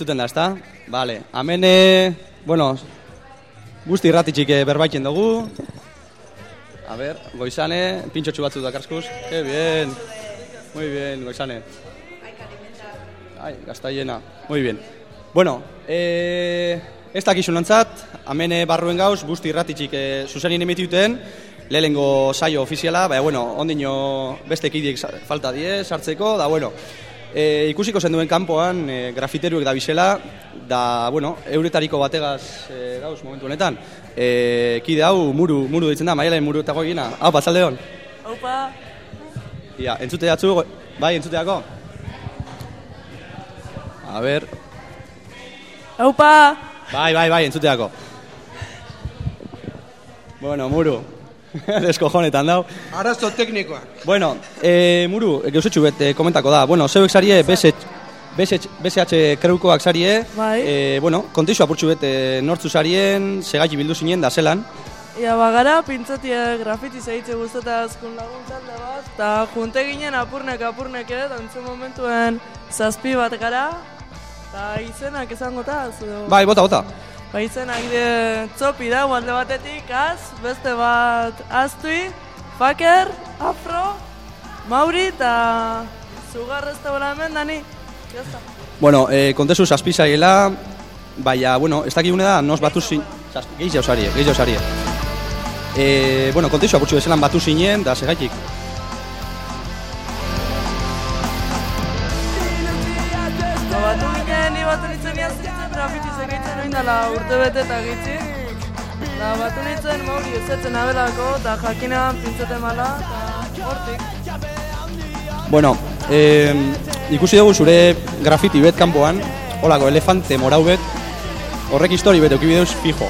entzuten da, ezta? Vale, hemen, eh, bueno, guzti irratitxik eh, berbaiten dugu. A ver, goizane, pintxotxu batzu dakarskuz. Que bien, muy bien, goizane. Ai, gaztaiena, muy bien. Bueno, eh, ez dakizu nontzat, hemen eh, barruen gauz, guzti irratitxik eh, zuzenien emituten, lehenengo saio ofiziala, baina, bueno, ondino beste kidiek sa- falta die, sartzeko, da, bueno, e, ikusiko zen duen kanpoan e, grafiteruek da bizela, da, bueno, euretariko bategaz e, gauz momentu honetan. E, kide hau, muru, muru ditzen da, maialen muru eta goiena. Hau, batzalde hon. Opa, Ia, entzute datzu, bai, entzuteako. A ber, opa, bai, bai, bai, entzuteako. Bueno, muru, deskojonetan dau. Arazo teknikoak. Bueno, e, muru, gauzetxu bet e, komentako da. Bueno, zeuek zarie, BSH, BSH, BSH kreukoak zarie. Bai. E, bueno, kontixu apurtxu bet e, nortzu zarien, segaiti bildu zinen da zelan. ia bagara pintzatia grafiti zehitze guzteta azkun lagun talde bat, eta junte ginen apurnek apurnek ere, dantzen momentuen zazpi bat gara, eta izenak esango ta, edo... Bai, bota, bota. Ba izenak de tzopi da, alde batetik, az, beste bat aztui, faker, afro, mauri, eta zugar restauramen, dani, jazta. Bueno, e, kontezu zazpi zaiela, baina, bueno, ez dakigune da, nos batu zin... Gehi jau zarie, gehi jau zarie. E, bueno, kontezu apurtxu bezelan batu zinen, da segaitik. Dela urte bete eta gitzi. Da, batu nintzen mauri ezetzen abelako, eta jakinean pintzete mala, eta hortik. Bueno, eh, ikusi dugu zure grafiti bet kanpoan, holako elefante morau bet, horrek histori bet eukibideuz fijo.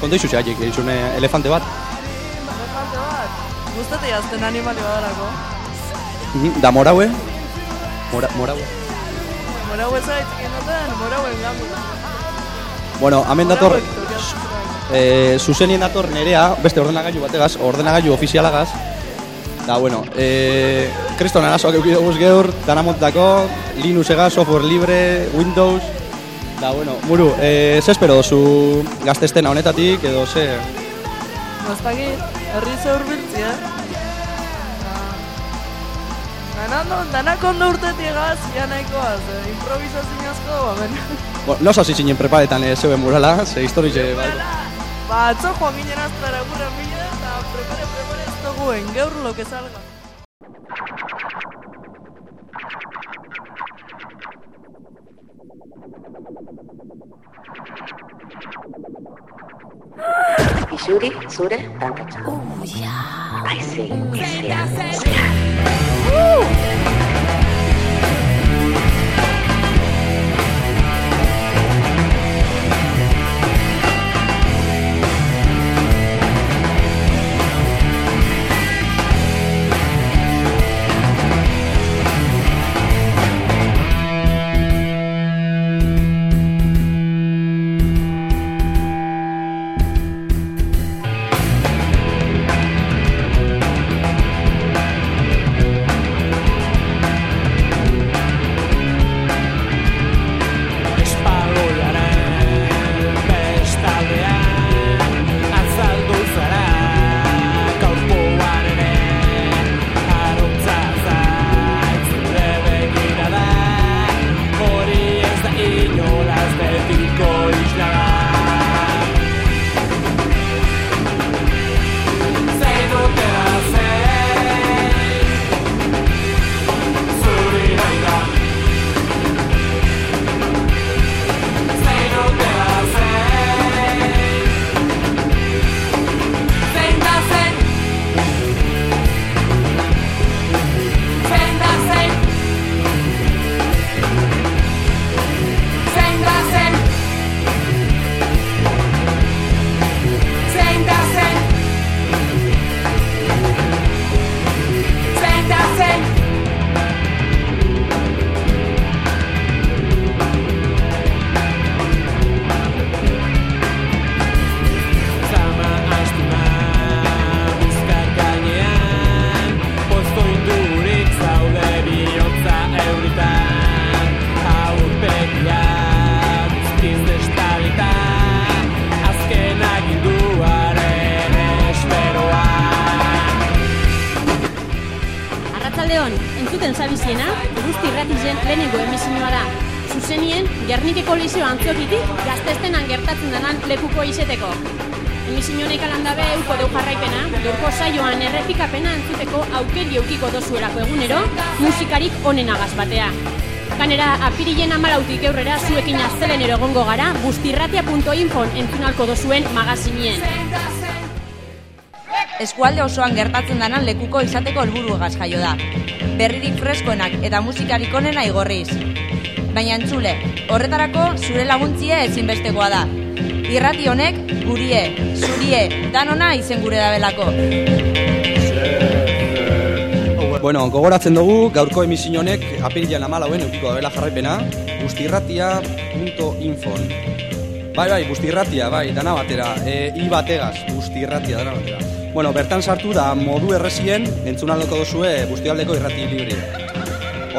Konta izu zehatik, izune elefante bat. Elefante bat, guztati azten animali badarako. Mhm, Da moraue? Mora, moraue. Morau ezaitzik inoten, morauen gandu. Bueno, hemen dator, eh, zuzenien dator nerea, beste ordenagailu bategaz, ordenagailu ofizialagaz. Da, bueno, eh, kriston arazoak eukide guz geur, dana montako, Linux ega, software libre, Windows. Da, bueno, muru, eh, ze espero dozu gaztestena honetatik, edo ze... Bastakit, herri ze urbiltzi, eh? Danak ondo, urtetik egaz, ia nahikoaz, eh? improvisazioazko, ba, ben. Bueno, no hasi zinen preparetan eh, zeuen murala, ze historize... Bai. Ba, atzo joan ginen aztara gure mila, eta prepare, prepare ez duguen, gaur lo que salga. Isuri, zure, tantatxa. Oh, ja. Aize, izea. Espaloiaren aukeri eukiko dozuelako egunero, musikarik onenagaz batea. Kanera, apirilen amalautik aurrera zuekin aztelenero egongo gara, guztirratia.infon entzunalko dozuen magazinien. eskualde osoan gertatzen danan lekuko izateko helburuagaz jaio da. Berririk freskoenak eta musikarik onena igorriz. Baina entzule, horretarako zure laguntzie ezinbestekoa da. Irrati honek gurie, zurie, danona izen gure dabelako. Bueno, gogoratzen dugu, gaurko emisio honek apirilean amalauen eukiko dabela jarraipena, guztirratia.infon. Bai, bai, guztirratia, bai, dana batera, e, i bategaz, guztirratia, dana batera. Bueno, bertan sartu da modu errezien entzunaldeko duzue guztialdeko irrati libre.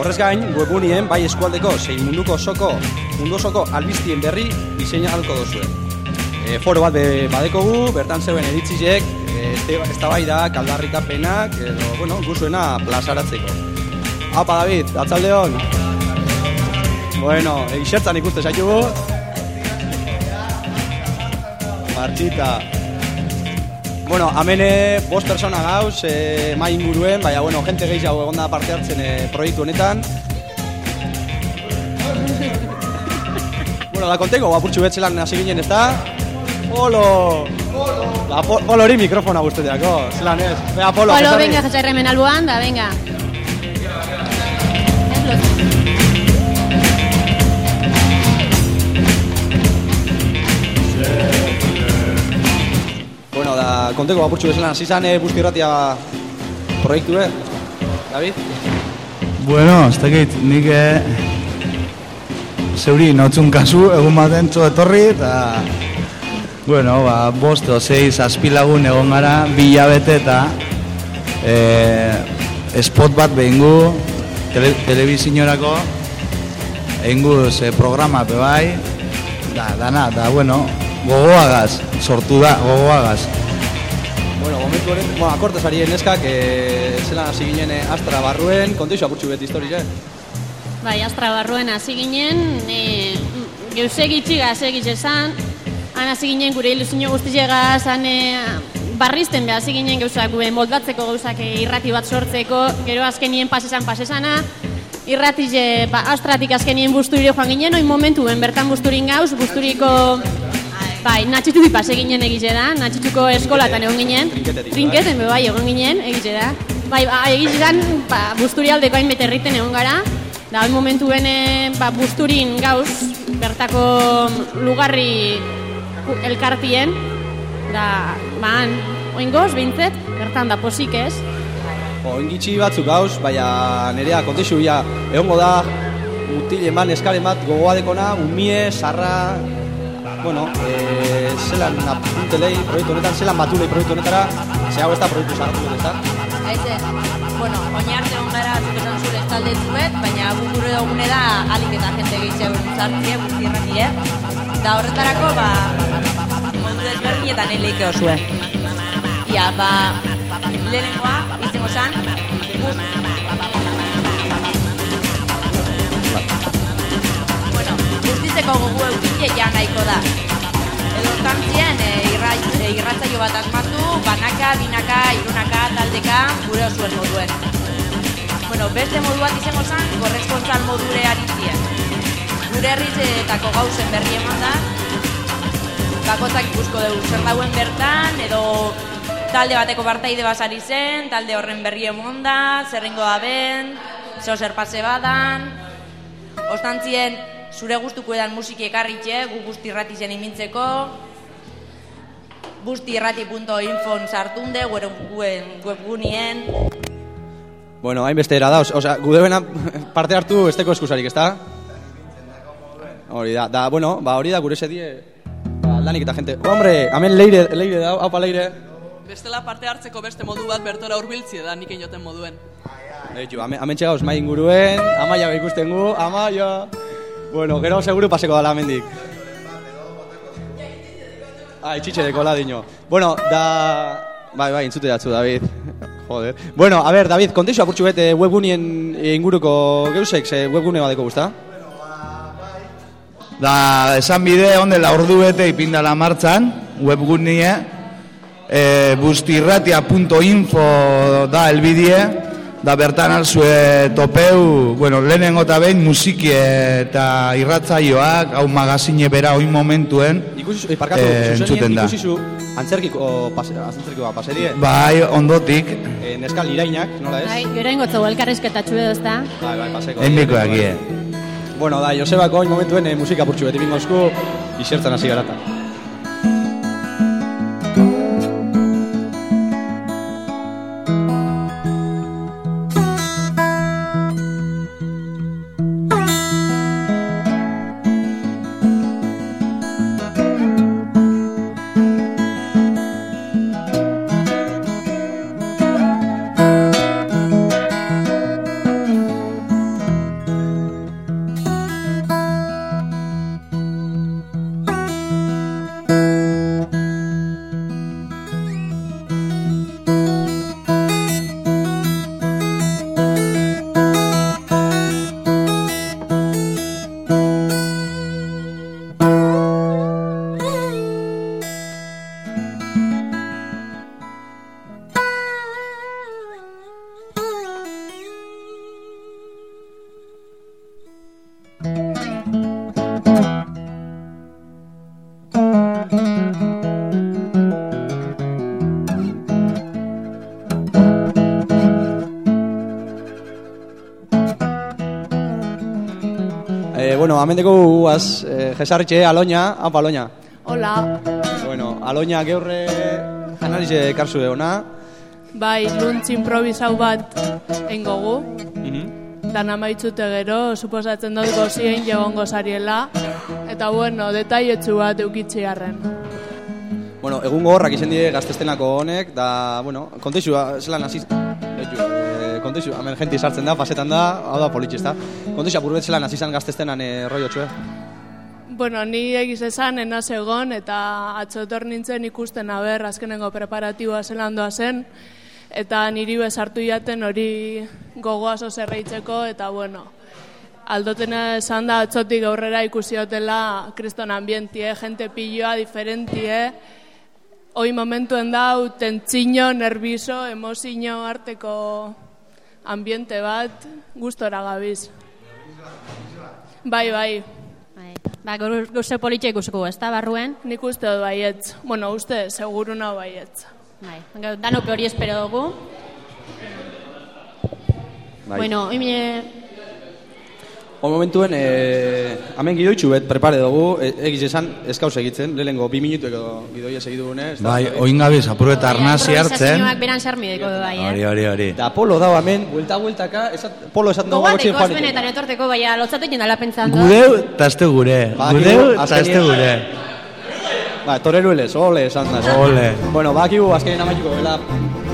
Horrez gain, webunien bai eskualdeko zein munduko osoko, mundu osoko albiztien berri diseinalko duzue. E, foro bat be, badekogu, bertan zeuen editzizek, e, eztabaida, kaldarrikapenak, edo, bueno, guzuena plazaratzeko. Apa, David, atzaldeon! Bueno, eixertzan ikuste zaitugu. Martxita. Bueno, amene bost persona gauz, e, mai inguruen, baina, bueno, jente gehiago egonda parte hartzen e, proiektu honetan. bueno, da konteko, apurtxu betzelan hasi ginen, ez da? Olo! Ba, po- polori mikrofona guzteteako, zelan ez. Bea, polo, Polo, venga, jasarre hemen alboan, da, venga. Bueno, da, konteko apurtxu bezala, hasi zan e, busti irratia proiektu, eh? David? Bueno, ez dakit, nik eh, zeuri notzun kasu, egun baten txo etorri, eta bueno, ba, bost o sei zazpilagun egon gara, bi hilabete eta eh, spot bat behingu, tele, telebizinorako, egingu ze programa pe bai, da, dana, da, bueno, gogoagaz, sortu da, gogoagaz. Bueno, momentu horren, bueno, akortez ari neskak, e, zelan hasi ginen e, Astra barruen, konteixo apurtxu beti historiz, eh? Bai, astra barruen hasi ginen, e, geusek itxigaz egiz esan, han hasi ginen gure ilusio guztiegaz, han e, barrizten behar hasi ginen gauzak, gure moldatzeko gauzak e, irrati bat sortzeko, gero azkenien pasesan pasesana, irrati e, ba, astratik azkenien busturire joan ginen, oin momentuen bertan busturin gauz, busturiko Bai, natxitutik pase ginen egize da, natxituko eskolatan egon ginen, trinketen bai egon ginen egize da. Bai, ba, egize da, ba, busturialdeko hainbete herriten egon gara, da hori momentu bene, ba, busturin gauz, bertako lugarri elkartien, da, han, oingoz, behintzet, bertan da posik ez. Jo, ingitxi batzuk gauz, baina nerea kontexu ja, egongo da, mutil eman eskaren bat gogoa dekona, umie, sarra, bueno, e, zelan apuntelei proiektu honetan, zelan batulei proiektu honetara, ze hau ez da proiektu sartu ez da? Haize, bueno, oin arte hon gara zuk esan zure talde zuet, baina gu gure dugune da alik eta jente gehiago sartzie, guzti irratie. Da horretarako, ba, mundu desberdinetan eleike osue. Ia, ba, lehenengoa, izango zan, bueno, guztitzeko gogu eukile ja nahiko da. Edo kantzien e, irra, e, irratzaio bat asmatu, banaka, binaka, irunaka, taldeka, gure osuen moduen. Bueno, beste modu bat izango zen, korrespontzal modure aritzien. Gure herrizetako gauzen berri eman da, bakotzak ikusko dugu zer dauen bertan, edo talde bateko partaide basari zen, talde horren berri emon da, zerrengo da ben, zer pase badan, ostantzien zure gustuko edan musiki ekarritxe, gu guzti irrati zen imintzeko, guztiirrati.infon sartunde, guen webgunien, Bueno, hainbeste era da, osea, gudebena parte hartu esteko eskusarik, ezta? Hori da, da, bueno, ba, hori da gure sedie, ba, aldanik eta jente. Hombre, hemen leire, leire da, haupa leire. Bestela parte hartzeko beste modu bat bertora hurbiltzie da nik joten moduen. Eitu, hemen hemen txegauz mai inguruen, amaia be ikusten gu, amaia. Bueno, gero seguru paseko dala hemendik. Ah, itxitxe deko ladino. Bueno, da... Bai, bai, entzute datzu, David. Joder. Bueno, a ver, David, kontexo apurtxu bete webgunien inguruko geusek, ze webgune badeko guzta? Da, esan bide, ondela ordu bete ipindala martzan, webgunie, e, bustirratia.info da elbidie, da bertan alzue topeu, bueno, lehenengo eta behin musiki eta irratzaioak, hau magazine bera oin momentuen, Ikusi, eh, parkatu, Eh, zuzenien entzuten da. ikusi zu antzerkiko, pase, antzerkikoa paserie. bai, ondotik, Eh, neskal irainak, nola ez? Bai, gero elkarrezketatxu edo ez da. Bai, bai, paseko. enbiko egie. Bueno, da, Josebako oin momentuen eh, musika purtsu beti bingozku, isertzen hasi garata. Dugu guaz, eh, jesarritxe, aloña, hau aloña. Hola, Bueno, aloña geurre janarize ekarzu eona. bai, luntz improvisau bat engogu. Mhm. Dan amaitzute gero, suposatzen dut gozien jegongo zariela. Eta bueno, detaietzu bat eukitziarren. Bueno, egun gogorrak izen die gaztestenako honek, da, bueno, kontexua, zelan hasi... Eh, kontexu, hemen jenti sartzen da, pasetan da, hau da politxe, ezta? Kontexua, burbet zelan hasi zan gaztestenan e, rollo txue. Bueno, ni egiz esan enaz egon eta atzotor nintzen ikusten aber azkenengo preparatiboa zelan doa zen eta niri bezartu jaten hori gogoaz zerreitzeko eta bueno, aldotena esan da atzotik aurrera ikusi hotela kriston ambientie, jente piloa, diferentie, hoi momentuen dau tentzino, nerviso, emozio arteko ambiente bat gustora gabiz. Bai, bai. Ba, gaur gauze politxe ikusiko, ez da, barruen? Nik uste dut baietz. Bueno, uste, seguru nau baietz. Bai, gau- danok hori espero dugu. Bai. Bueno, oime... O momentuen, e, hemen gidoitxu bet prepare dugu, e, egiz esan, eskauz egitzen, lehenengo bi minutu edo gidoia segidu gune. ez da? Bai, oin gabiz, apureta arnazi hartzen. Beran sarmideko bai, eh? Hori, hori, hori. Da polo dau hemen, buelta bueltaka, esat, polo dugu Gogoateko gotxin joan. benetan etorteko, baina lotzatu egin dala pentsando. Gudeu, eta este gure. Gudeu, azkenien- este gure. Ba, torerueles, ole, esan da. Ole. Bueno, bakigu azkenean amaituko gela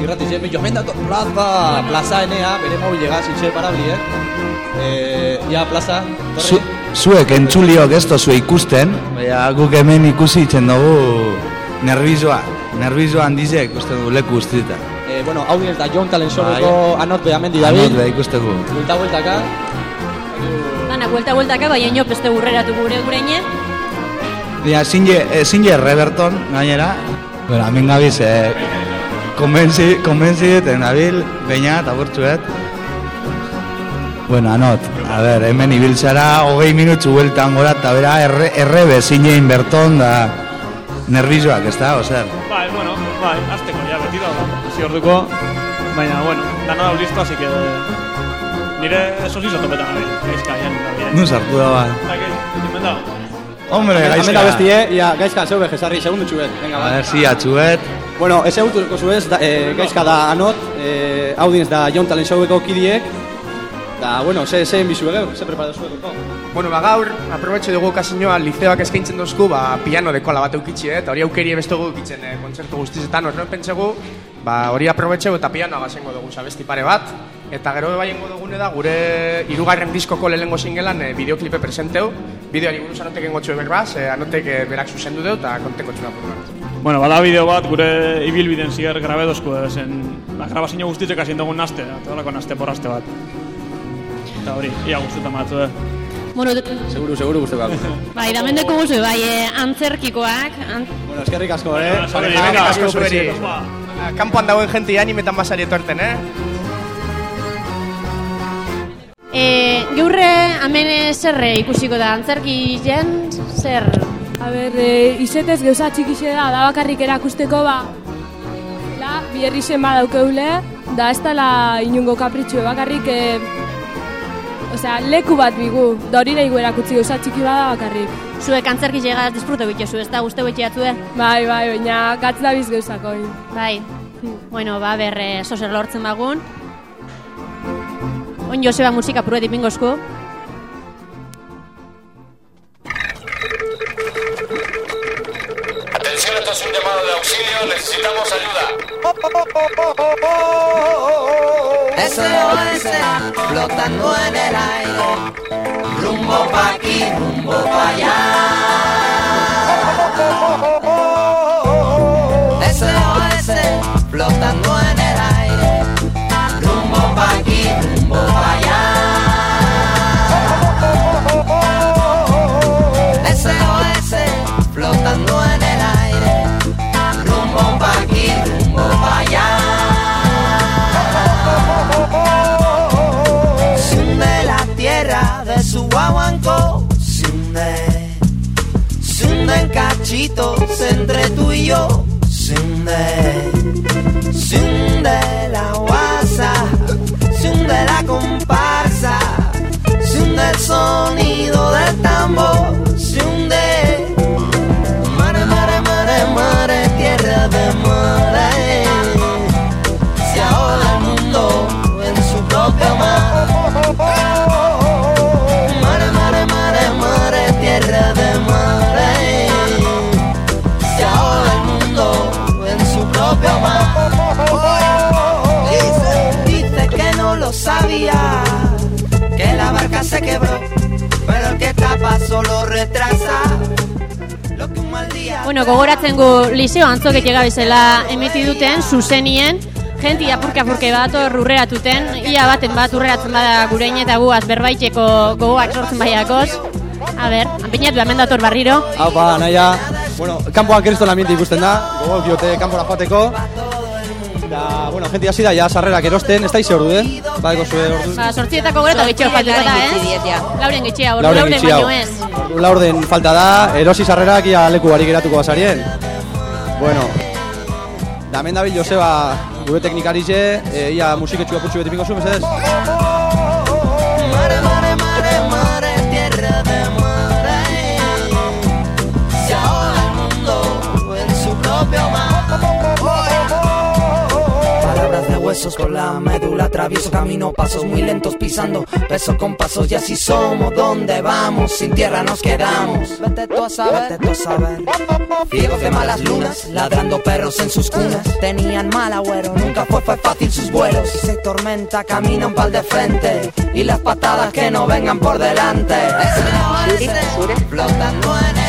irrati zen, jo, hemen dator plaza, plaza enea, bere mobilegaz, itxe parabli, eh? Eh, ja, plaza, torre. Zu, zuek entzuliok ez tozue ikusten, baina guk hemen ikusi itzen dugu nervizoa. Nervizoa handizek ikusten dugu leku guztietan. Eh, bueno, hau da John Talensoreko anot behamendi dabil. Anot, be, ikusten dugu. Buelta bueltaka. Dana, buelta bueltaka, baina ino beste burreratu gure gureine. Dina, zinge, eh, zinge Reberton, gainera. Bueno, hemen gabiz, eh, konbentzi, konbentzi duten nabil, baina, eta bortzuet. Bueno, anot, a ber, hemen ibiltzara, hogei minutzu bueltan gora, eta bera, erre, errebe zinein berton, da, nervizoak, ez da, ozer? Bai, bueno, bai, azteko ja, beti da, hasi orduko, baina, bueno, dana da listo, así que nire sosizo topetan nabi, gaizka, jan, nabi. Nu sartu da, ba. Da. Hombre, Hemen da gaizka. bestie, ia, gaizka, zeube, jesarri, segundu txuet. Venga, A ba. ver, si, atxuet. Bueno, ez egutuko zuez, da, eh, gaizka da anot, eh, hau dinez da John Talensoreko kidiek. Da, bueno, ze, ze enbizu egeu, ze preparatu zueko. Bueno, ba gaur, aprobetxe dugu kasinoa liceoak eskaintzen dozku, ba, piano dekola bat eukitxe, eh? eta hori aukeri beste dugu ekitzen eh, kontzertu guztizetan, horren pentsegu, ba, hori aprobetxegu eta pianoa gazengo dugu zabesti pare bat, eta gero baiengo dugune da, gure irugarren diskoko lehenengo singelan eh, bideoklipe presenteu, bideoari buruz anotek engotxu eberbaz, eh, anotek eh, berak zuzendu deu, eta konteko txuna. Bueno, bada bideo bat gure ibilbiden zier grabedozko zen, ba, grabazio guztitzek hasien dugun naste, eta horako naste porraste bat. Eta hori, ia guztetan batzu, eh. Bueno, de- Seguru, seguru guzteko. bai, da mendeko guzu, bai, eh, antzerkikoak, an... bueno, eskerrik asko, eh? Bueno, Vale, venga, asko ba. Ah, Kanpoan dagoen jente animetan basari etorten, eh? E, geurre, hemen eh, zerre ikusiko da, antzerki jen, zer? A ber, e, izetez gauza txikixe da, da bakarrik erakusteko ba, la, bierri zen badaukeule, da ez dela inungo kapritxue bakarrik, e, osea, leku bat bigu, da hori nahi erakutsi gauza txiki bada bakarrik. Zuek antzerki llegaz disfruto bitxozu, ez da, guzte bitxiatzue? Bai, bai, baina gatz da biz gauzako. Bai, bueno, ba, ber, eh, zozer lortzen bagun. On Joseba musika pruet ipingozku. Atención, esto es un llamado de auxilio, necesitamos ayuda. SOS flotando en el aire, rumbo pa' aquí, rumbo pa' allá. SOS flotando en el guaguancó, se hunde, se hunde en cachitos entre tú y yo, se hunde, se hunde la guasa, quebró, pero el que tapa solo retrasa. Bueno, gogoratzen gu liseo antzoket bezala emiti duten, zuzenien, jenti apurka apurke bat urreratuten, ia baten bat urreratzen bada gurein eta guaz berbaiteko gogoak sortzen baiakoz. A ber, anpeinatu hemen dator barriro. Haupa, naia. Bueno, kanpoan kriston ambiente ikusten da, gogo diote kanpora joateko. Gente hasi da, ja sarrerak erosten, ez da ize orduen, badeko zue orduen. Ba, sortzietako gero eta getxeo faltu da, eh? Lauren getxea, ordu Lauren lauren hau. baino ez. Ordu laurden falta da, erosi sarrerak ia leku barik geratuko bazarien. Bueno, da hemen dabil Joseba gure teknikarize, e, ia musiketxua putxu beti pingo zu, mesedez? Huesos con la médula Atravieso camino, pasos muy lentos pisando Peso con pasos y así somos Donde vamos? Sin tierra nos quedamos. Vete tú a saber, vete tú a saber. Ciegos de malas lunas Ladrando perros en sus cunas. Tenían mal agüero. Nunca fue, fue fácil sus vuelos. Si se tormenta camina un pal de frente Y las patadas que no vengan por delante. SOS flotando en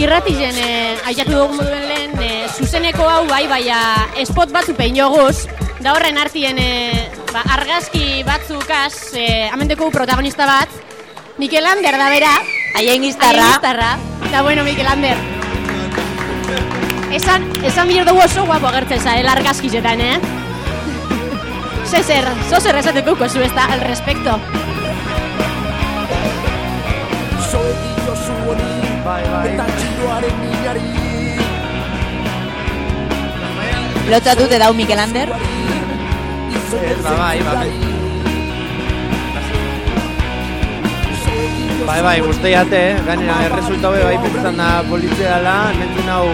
irratizen eh, aiatu dugu moduen lehen, eh, zuzeneko hau bai, baina spot batzu pein joguz, da horren artien eh, ba, argazki batzukaz, eh, amendeko protagonista bat, Mikel Ander da bera. Haien giztarra. Eta bueno, Mikel Ander. Esan, esan bihar dugu oso guapo agertzen zael argazkizetan, eh? Zezer, zozer esateko zu ez da, al respecto. Hori Eta txiloaren minari Lotzatute dau Mikel Ander. Ez, ba, bai, bai. Bai, bai, guztiate, eh? gainera, erresultau be, bai, pentsan da polizia dela, hementzen hau,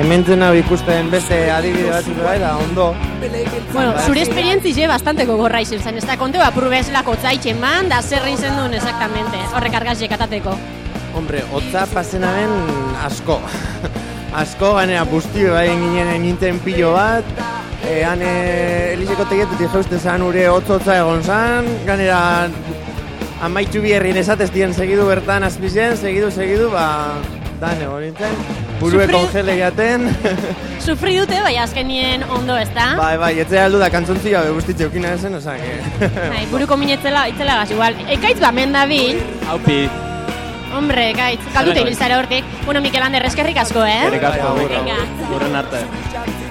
hementzen hau ikusten beste adibide batzuk bai, da, ondo. Bueno, Bai. zure esperientzi bastante gogorra izen zen, ez da konte apurubez lako tzaitxen man, da zer izen duen exactamente, horrek argazek atateko. Hombre, hotza pasenaren asko. asko, gainera, busti bai ginen ninten pilo bat, e, han e, elizeko tegietetik jauste zan ure hotz-hotza egon zan, gainera amaitu bierrin esatez dien segidu bertan azpizen, segidu, segidu, ba, dan egon nintzen, burue Sufri- kongele jaten, Sufri dute, bai azkenien ondo, ez da? bai, bai, etzea aldu da kantzontzia be guztitze eukina esen, oza, que... Bai, buruko minetzela, itzela gaz, igual. Ekaitz bamen da bil, Haupi. Hombre, ekaitz, kaldute ibiltzara hortik. Bueno, Mikel Ander, eskerrik asko, eh? Eskerrik asko, Venga. Gurren arte.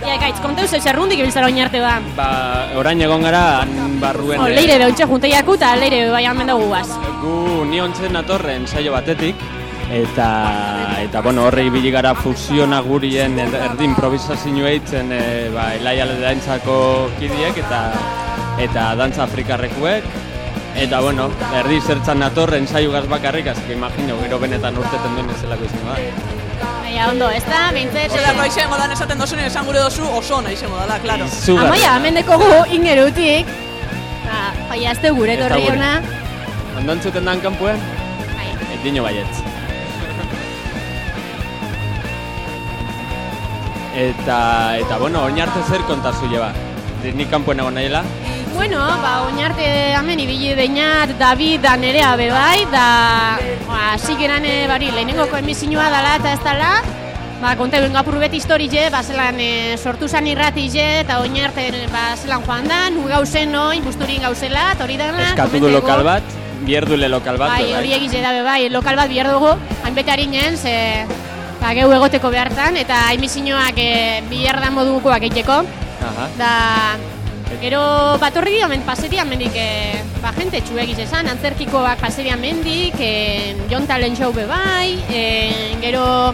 Ja, ekaitz, konteu zeu zerrundik ibiltzara oin arte ba. Ba, orain egon gara, han barruen... Oh, eh, leire behontxe junteiaku eta leire bai hamen dugu guaz. Gu ni ontzen atorren saio batetik, eta, eta bueno, horrei ibili gara fusiona gurien er- erdi improvisazio eitzen e, ba, Elaia kidiek eta eta dantza afrikarrekuek. Eta bueno, erdi zertzan natorren saio gaz bakarrik, azke imagino, gero benetan urteten duen ezelako izango da. Baina ondo, ez da, behintzet... Zelako izango dan esaten dozunen esan gure dozu oso ona izango dala, klaro. Izugarri. Amaia, hemen dekogu ingerutik. Ba, baina ez du gure torri gure. ona. Ondantzuten dan kanpuen? Bai. Et dino baietz. Eta, eta bueno, oin arte zer kontazu lleba. Nik kanpuen egon nahiela. Bueno, ba, oinarte hemen ibili beinat David da nerea be bai, da ba, sigeran e, bari lehenengoko emisioa dala eta ez dala. Ba, konta egin gapur beti historie, ba, zelan e, sortu zan irratize, eta oinarte ba, zelan joan da, nu gauzen oin, busturin gauzela, eta hori dana. Eskatu du lokal bat, bierdule lokal bat. Bai, hori egize da be bai, lokal bat bihar dugu, hainbete harinen, ze ba, geu egoteko behartan, eta emizioak e, bihar da modukoak egiteko. Aha. Da, gero batorri dira, men, paseria mendik, e, ba, jente txuegiz esan, antzerkikoak paseria mendik, e, Jon Talent Show be bai, e, gero,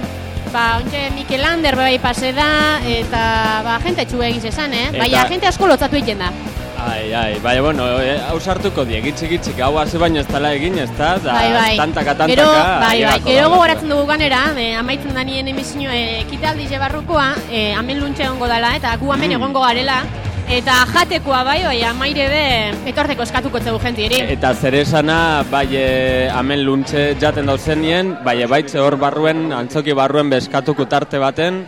ba, ontxe Mikel Ander be bai pase da, eta, ba, jente txuegiz esan, eh? Eta- Baina, jente asko lotzatu egiten da. Ai, ai, bai, bueno, eh, hau sartuko die, gitzik gitzik, hau hasi baino ez dela egin, ez da, da, bai, bai. tantaka, tantaka, Gero, bai, bai, gero gogoratzen dugu ganera, e, amaitzen da nien emizio, e, kitaldi barrukoa, e, amen luntxe egongo dela, eta gu amen Mm. egongo garela, eta jatekoa bai, bai, amaire be, etorteko eskatuko zeu jenti eri. Eta zer esana, bai, eh, amen luntxe jaten dauzenien, bai, baitze hor barruen, antzoki barruen beskatuko tarte baten,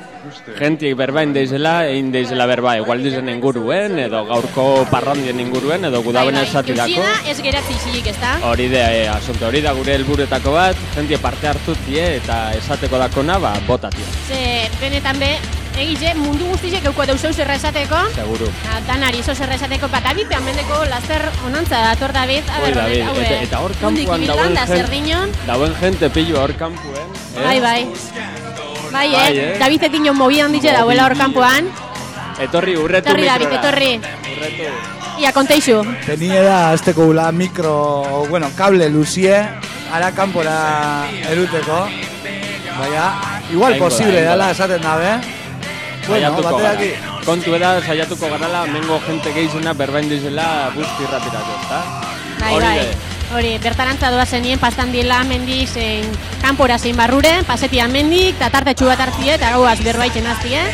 gentiek berbain deizela, egin deizela berba, igual dizen inguruen, edo gaurko parrandien inguruen, edo gudaben esatirako. Eusiena ez geratzi isilik, ez da? Hori da, e, asunto hori da gure helburuetako bat, jentie parte hartu tie eta esateko dakona, ba, botatia, Ze, benetan be, egize, mundu guztizek euko deuseu zerra esateko, seguru. Ah, danari zo zerra esateko, bat David mendeko laster onantza dator David, ber, David, hau, eta, eh, eta hor ibildan dauen da jen- zerdinon, dauen jente pillo hor kanpuen. eh? bai, bai. Bai, Bai, eh? eh? David etin mobidan ditxe dauela hor kanpoan. Etorri, urretu Etorri, David, mikrora. etorri. Urretu. Ia, konteixu. Tenie da, azteko gula mikro, bueno, kable luzie, ara kanpora eruteko. Baina, igual Aingo da, posible dela da. esaten dabe. Bueno, bateraki. Kontu eda, saiatuko garala, mengo jente geizena berbain dizela guzti ratirako, ezta? Bai, bai. Hori, bertarantza doa zenien, pastan diela mendik, zein kanpora zein barrure, pasetia mendik, eta tarte txubat hartie, eta gauaz berbaitzen aztie.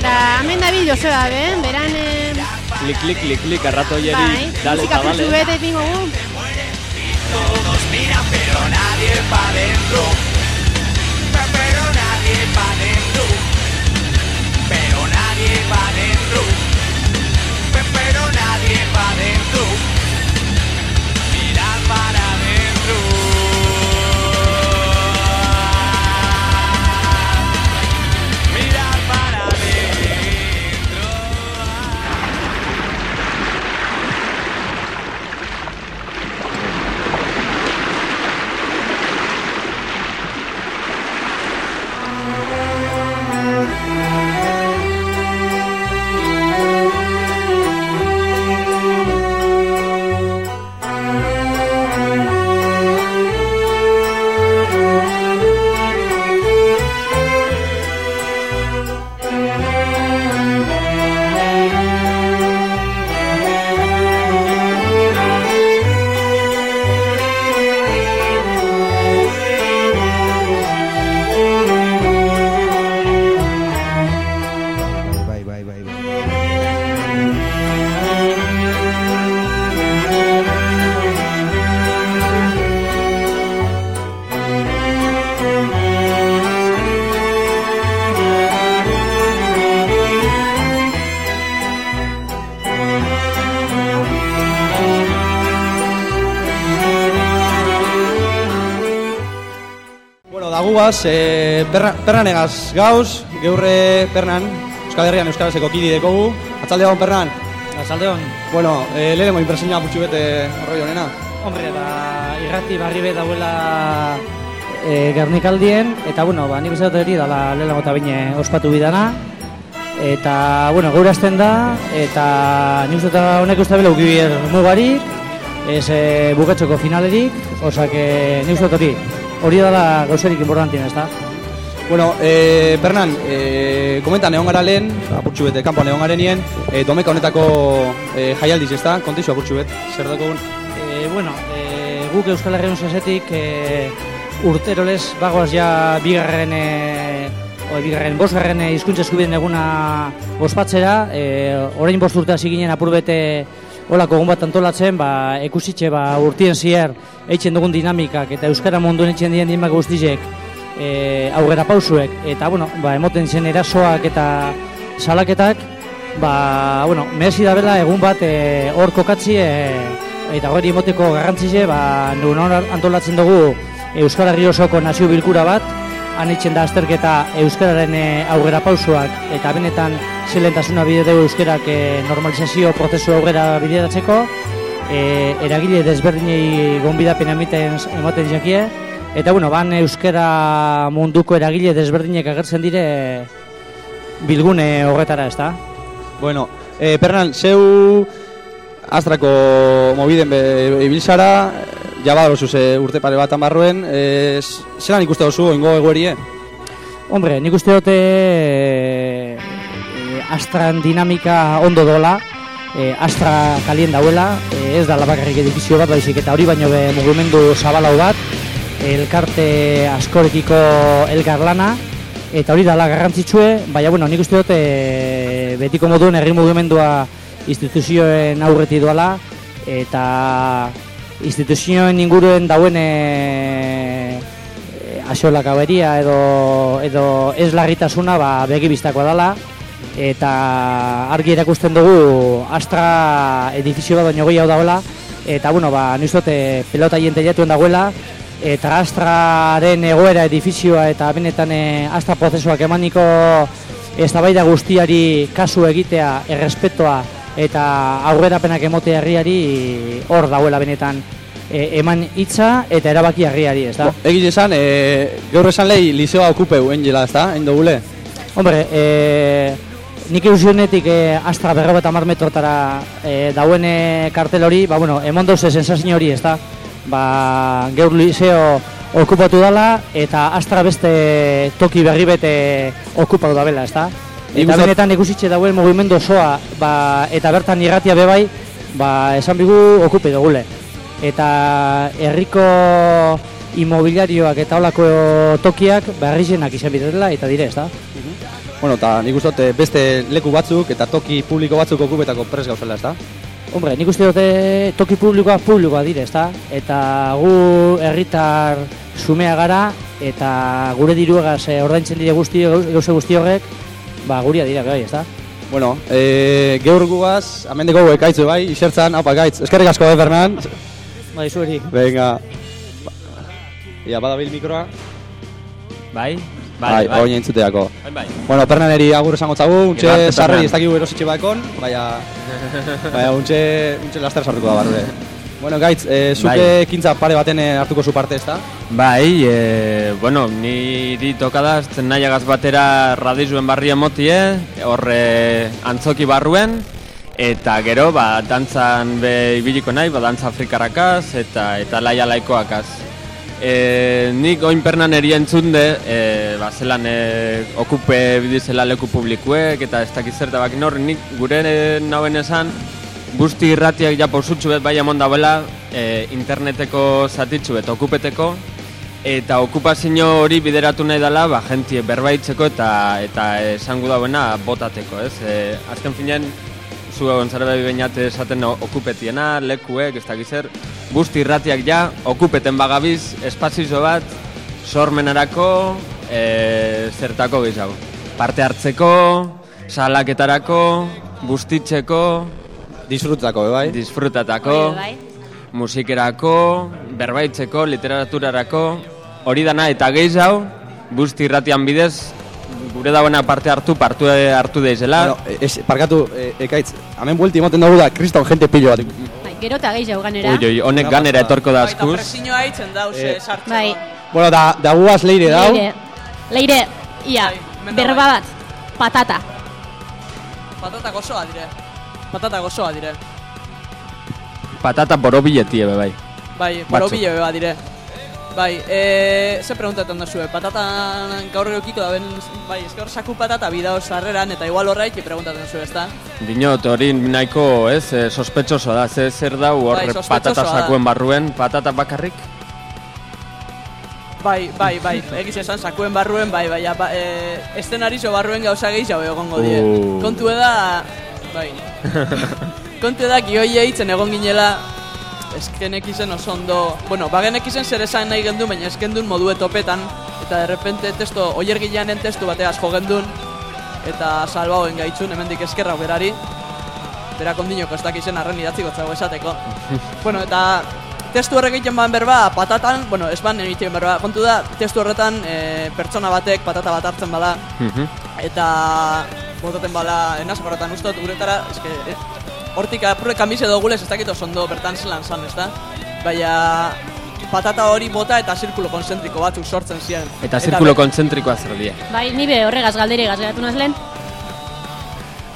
Da, hemen David Joseba, be, beran, eh, Klik, klik, klik, klik, arratoieri, bai, dale musika eta putzu dale. bete egingo gu. Todos miran, pero nadie pa' dentro. Daguaz, e, perra, perranegaz gauz, geurre pernan, Euskal Herrian Euskarazeko kidi dekogu. Atzalde hon perran? Atzalde hon. Bueno, e, lehenengo impresioa putxu bete horroi honena. Hombre, ba, irrati barri bet dauela e, Gernikaldien, eta, bueno, ba, nik bezala hori dala lehenengo eta bine ospatu bidana. Eta, bueno, gaur hasten da, eta nik uste honek uste bela ukibier mugarik, ez e, bukatzeko finalerik, osak, nik uste hori, hori dala gauzerik importantien, ez da? Bueno, e, Pernan, e, komentan egon gara lehen, apurtxu bete, kanpoan egon garen nien, e, domeka honetako e, jaialdiz, ez da? Kontixu apurtxu bet, zer dago E, bueno, e, guk Euskal Herrian zezetik e, urterolez bagoaz ja bigarren e, o, bigarren, bosgarren e, hizkuntza eskubideen eguna ospatzera, e, orain bost urte hasi ginen apurbete olako egun bat antolatzen, ba, ekusitxe ba, urtien zier eitzen dugun dinamikak eta Euskara munduen eitzen dien dinamika guztizek e, aurrera pausuek. Eta bueno, ba, emoten zen erasoak eta salaketak ba, bueno, mehesi da bela egun bat e, hor kokatzi e, eta hori emoteko garrantzize, ba, antolatzen dugu Euskal Herri osoko nazio bilkura bat, anitzen da azterketa Euskararen e, aurrera pausoak eta benetan zelentasuna bide dugu Euskarak e, normalizazio prozesu aurrera bideratzeko, e, eragile desberdinei gonbidapen emiten ematen jakie, eta bueno, ban Euskara munduko eragile desberdinek agertzen dire bilgune horretara, ez da? Bueno, eh, Pernan, zeu astrako mobiden be, jaba ze urte pare bat amarruen, eh, zelan ikuste dozu, oingo egoerie? Hombre, nik uste dute e, astran dinamika ondo dola, e, astra kalien dauela, e, ez da labakarrik edifizio bat, baizik eta hori baino be mugimendu zabalau bat, elkarte askorekiko elkarlana, eta hori dala garrantzitsue, baina bueno, nik uste dut e, betiko moduen herri mugimendua instituzioen aurreti doala, eta instituzioen inguruen dauen e, e, asolak haueria edo, edo ez larritasuna ba, begibistakoa dala, eta argi erakusten dugu Astra edifizio bat baino gehiago dagoela, eta bueno, ba, nik uste dut e, pelota jente jatuen dagoela, eta Astraren egoera edifizioa eta benetan e, Astra prozesuak emaniko eztabaida guztiari kasu egitea, errespetoa eta aurrerapenak emote herriari hor dauela benetan e, eman hitza eta erabaki herriari, ez da? Egin esan, e, gaur esan lehi liseoa okupeu, engela, ez da? Endo gule? Hombre, e, nik ilusionetik e, Astra berro eta mar metrotara e, dauen e, kartel hori, ba, bueno, emondo ze sensazio hori, ez da? Ba, gaur liceo okupatu dala eta Astra beste toki berri bete okupatu da bela, ez da? Eta benetan ikusitxe dauen mugimendu osoa, ba, eta bertan irratia bebai, ba, esan bigu okupe dugule. Eta herriko imobiliarioak eta olako tokiak berrizenak izan bidetela eta dire, ez da? Bueno, eta nik uste dut eh, beste leku batzuk eta toki publiko batzuk okupetako pres gauzela, ez da? Hombre, nik uste dute toki publikoa publikoa dire, ezta? Eta gu herritar sumea gara eta gure diruegaz e, ordaintzen dire guzti gauze guzti horrek, ba guria dira bai, ezta? Bueno, eh gaur gugaz, amendeko ekaitzu bai, isertzan, apa gaitz. Eskerrik asko eh Fernan. Bai, zueri. Venga. Ia badabil mikroa. Bai. Bai, bai, oin entzuteako. Bai, bai. Bueno, Fernaneri agur esango untxe Gero arte, sarreri Fernan. ez dakigu erositxe bakon, baina, baina untxe, untxe laster sartuko da barrure. Bueno, gaitz, eh, zuke Bai. ekintza pare baten eh, hartuko zu parte, ez da? Bai, e, bueno, niri tokadaz, nahiagaz batera radizuen barri emotie, horre antzoki barruen, eta gero, ba, dantzan be ibiliko nahi, ba, dantza afrikarakaz, eta eta laia laikoakaz. E, nik oin pernan eri entzunde, e, ba, zelan e, okupe bidizela leku publikuek, eta ez dakiz zer da bakin hor, nik gure nauen esan, Busti irratiak ja pausutxu bet bai emon dauela e, interneteko zatitxu bet okupeteko eta okupazio hori bideratu nahi dela ba, jentie berbaitzeko eta eta esango dauena botateko, ez? E, azken finean, zu egon zara bainate esaten okupetiena, lekuek, ez dakiz zer, busti irratiak ja, okupeten bagabiz, espazizo bat, sormenarako, e, zertako gehiago. Parte hartzeko, salaketarako, bustitzeko, Disfrutatako, bai? Disfrutatako, bai. musikerako, berbaitzeko, literaturarako, hori dana eta gehiago, busti irratian bidez, gure dauena parte hartu, partu hartu deizela. Bueno, es, parkatu, eh, ekaitz, hemen buelti emoten dugu da, kriston jente pillo bat. Bai, gero eta gehiago ganera. Ui, ui, honek ganera etorko da Bai, eta askuz. presioa hitzen dauz, Eh, eh, sartzeko. Bai, Bueno, da, da guaz leire dau. leire, leire, ia, menda berba bai. bat, patata. Patata gozoa dire. Patata gozoa dire. Patata borobiletie be bai. Bai, borobile beba dire. Bai, e, ze preguntatzen da zue, patata gaur eukiko da ben, bai, eske hor saku patata bidao sarreran, eta igual horraik preguntatzen zue, ezta? Dinot, hori nahiko, ez, eh, sospetxoso da, ze zer dau hor Bai, sospetxosoa patata da. sakuen barruen, patata bakarrik? Bai, bai, bai, egiz esan sakuen barruen, bai, bai, ba, e, estenarizo barruen gauza gehiago egongo die. Uh. Kontu da, bai, kontu da, gioia hitzen egon ginela, eskenek izen oso ondo, bueno, bagenek izen zer esan nahi gendun, baina esken duen modue topetan, eta de repente testo, oier gilanen testu bateaz jo gendun, eta salbauen gaitzun, hemendik eskerrak berari. Berak ondinoko ez dakizen arren idatziko zago esateko. bueno, eta testu horrek egiten ban berba, patatan, bueno, ez ban egiten berba, kontu da, testu horretan e, pertsona batek patata bat hartzen bala, eta botaten bala, enaz horretan ustot, uretara, eske, eh, hortik apurre kamise dugulez ez dakit oso ondo bertan zelan zan, ez da? Baina patata hori bota eta zirkulo konzentriko batzuk sortzen ziren. Eta zirkulo kontzentrikoa zer die. Bai, ni be horregaz galderi gazgatu nazlen.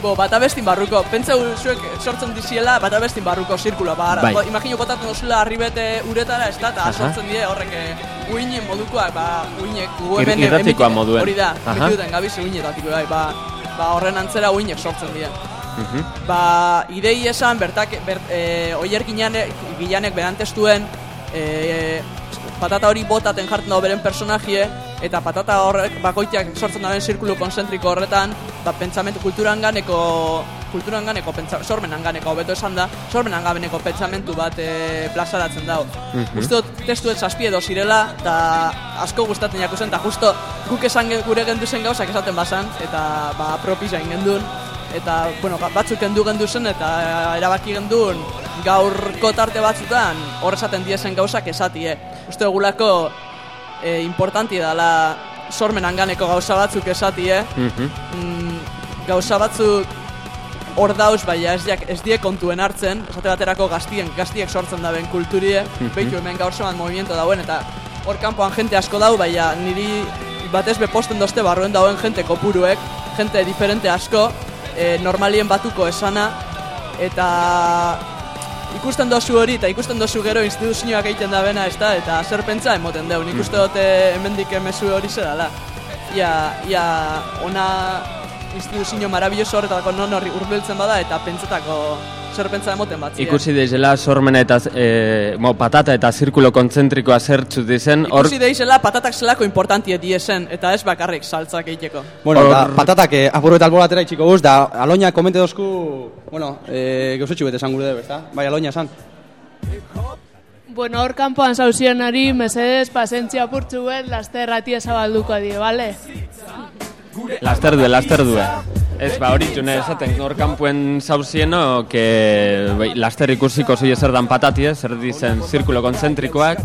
Bo, bata bestin barruko, pentsau zuek sortzen diziela bata bestin barruko zirkuloa, ba, Bai. bo, imagino botatzen dozula arribete uretara, ez da, eta sortzen die horrek eh, uinen modukoak, ba, uinek gu Ir- moduen. Hori da, Aha. emituten gabiz uinetatiko, bai, ba, ba, horren antzera uinek sortzen die. Mhm. Ba, idei esan, bertak, ber, e, oier gilanek, berantestuen, e, patata hori botaten jartzen dago beren personajie, eta patata horrek bakoitiak sortzen daren zirkulu konzentriko horretan, ba, pentsamentu kulturan ganeko, kulturan ganeko, pentsa, sormenan ganeko, hobeto esan da, sormenan ganeko pentsamentu bat e, plazaratzen dago. Mhm. Uste dut testuet edo zirela, eta asko gustatzen jako zen, eta justo guk esan gure gendu zen gauzak esaten basan, eta ba, propisa gendun, eta bueno, ga- batzuk kendu gendu zen, eta erabaki gendun gaurko tarte batzutan hor esaten diezen gauzak esatie. Uste dugulako e, importanti dela sormen hanganeko gauza batzuk esatie, Mhm. mm, gauza batzuk hor dauz, baina ez, diak, ez die kontuen hartzen, esate baterako gaztien, gaztiek sortzen daben kulturie, Mhm. behitu hemen gaur zeman movimiento dauen, eta hor kanpoan jente asko dau, baina niri batez be posten doste barruen dauen jente kopuruek, jente diferente asko, e, normalien batuko esana, eta ikusten dozu hori, eta ikusten dozu gero instituzioak egiten da bena, ez da, eta zer pentsa emoten deu, nik uste dute hemendik emezu hori zedala. Ia, ia, ona instituzio marabilloso horretako non horri urbiltzen bada, eta pentsetako zer pentsa emoten bat. Ikusi deizela sormena eta e, mo, patata eta zirkulo kontzentrikoa zertzu dizen, hor Ikusi deizela patatak zelako importantie diesen, eta ez bakarrik saltzak egiteko. Bueno, da, patatak eh, apurro eta alboratera itxiko guz, da aloña komente dozku, bueno, eh, gauzotxu bete esan gure dugu, ezta? Bai, aloña esan. Bueno, hor kanpoan zauzionari, mesedez, pasentzia purtzu bet, laste erratia zabalduko die, bale? Laster due, laster due. Ez, ba, hori june esaten, hor kanpuen zauzieno, que bai, laster ikusiko zoi zer dan patatie, zer dizen zirkulo kontzentrikoak,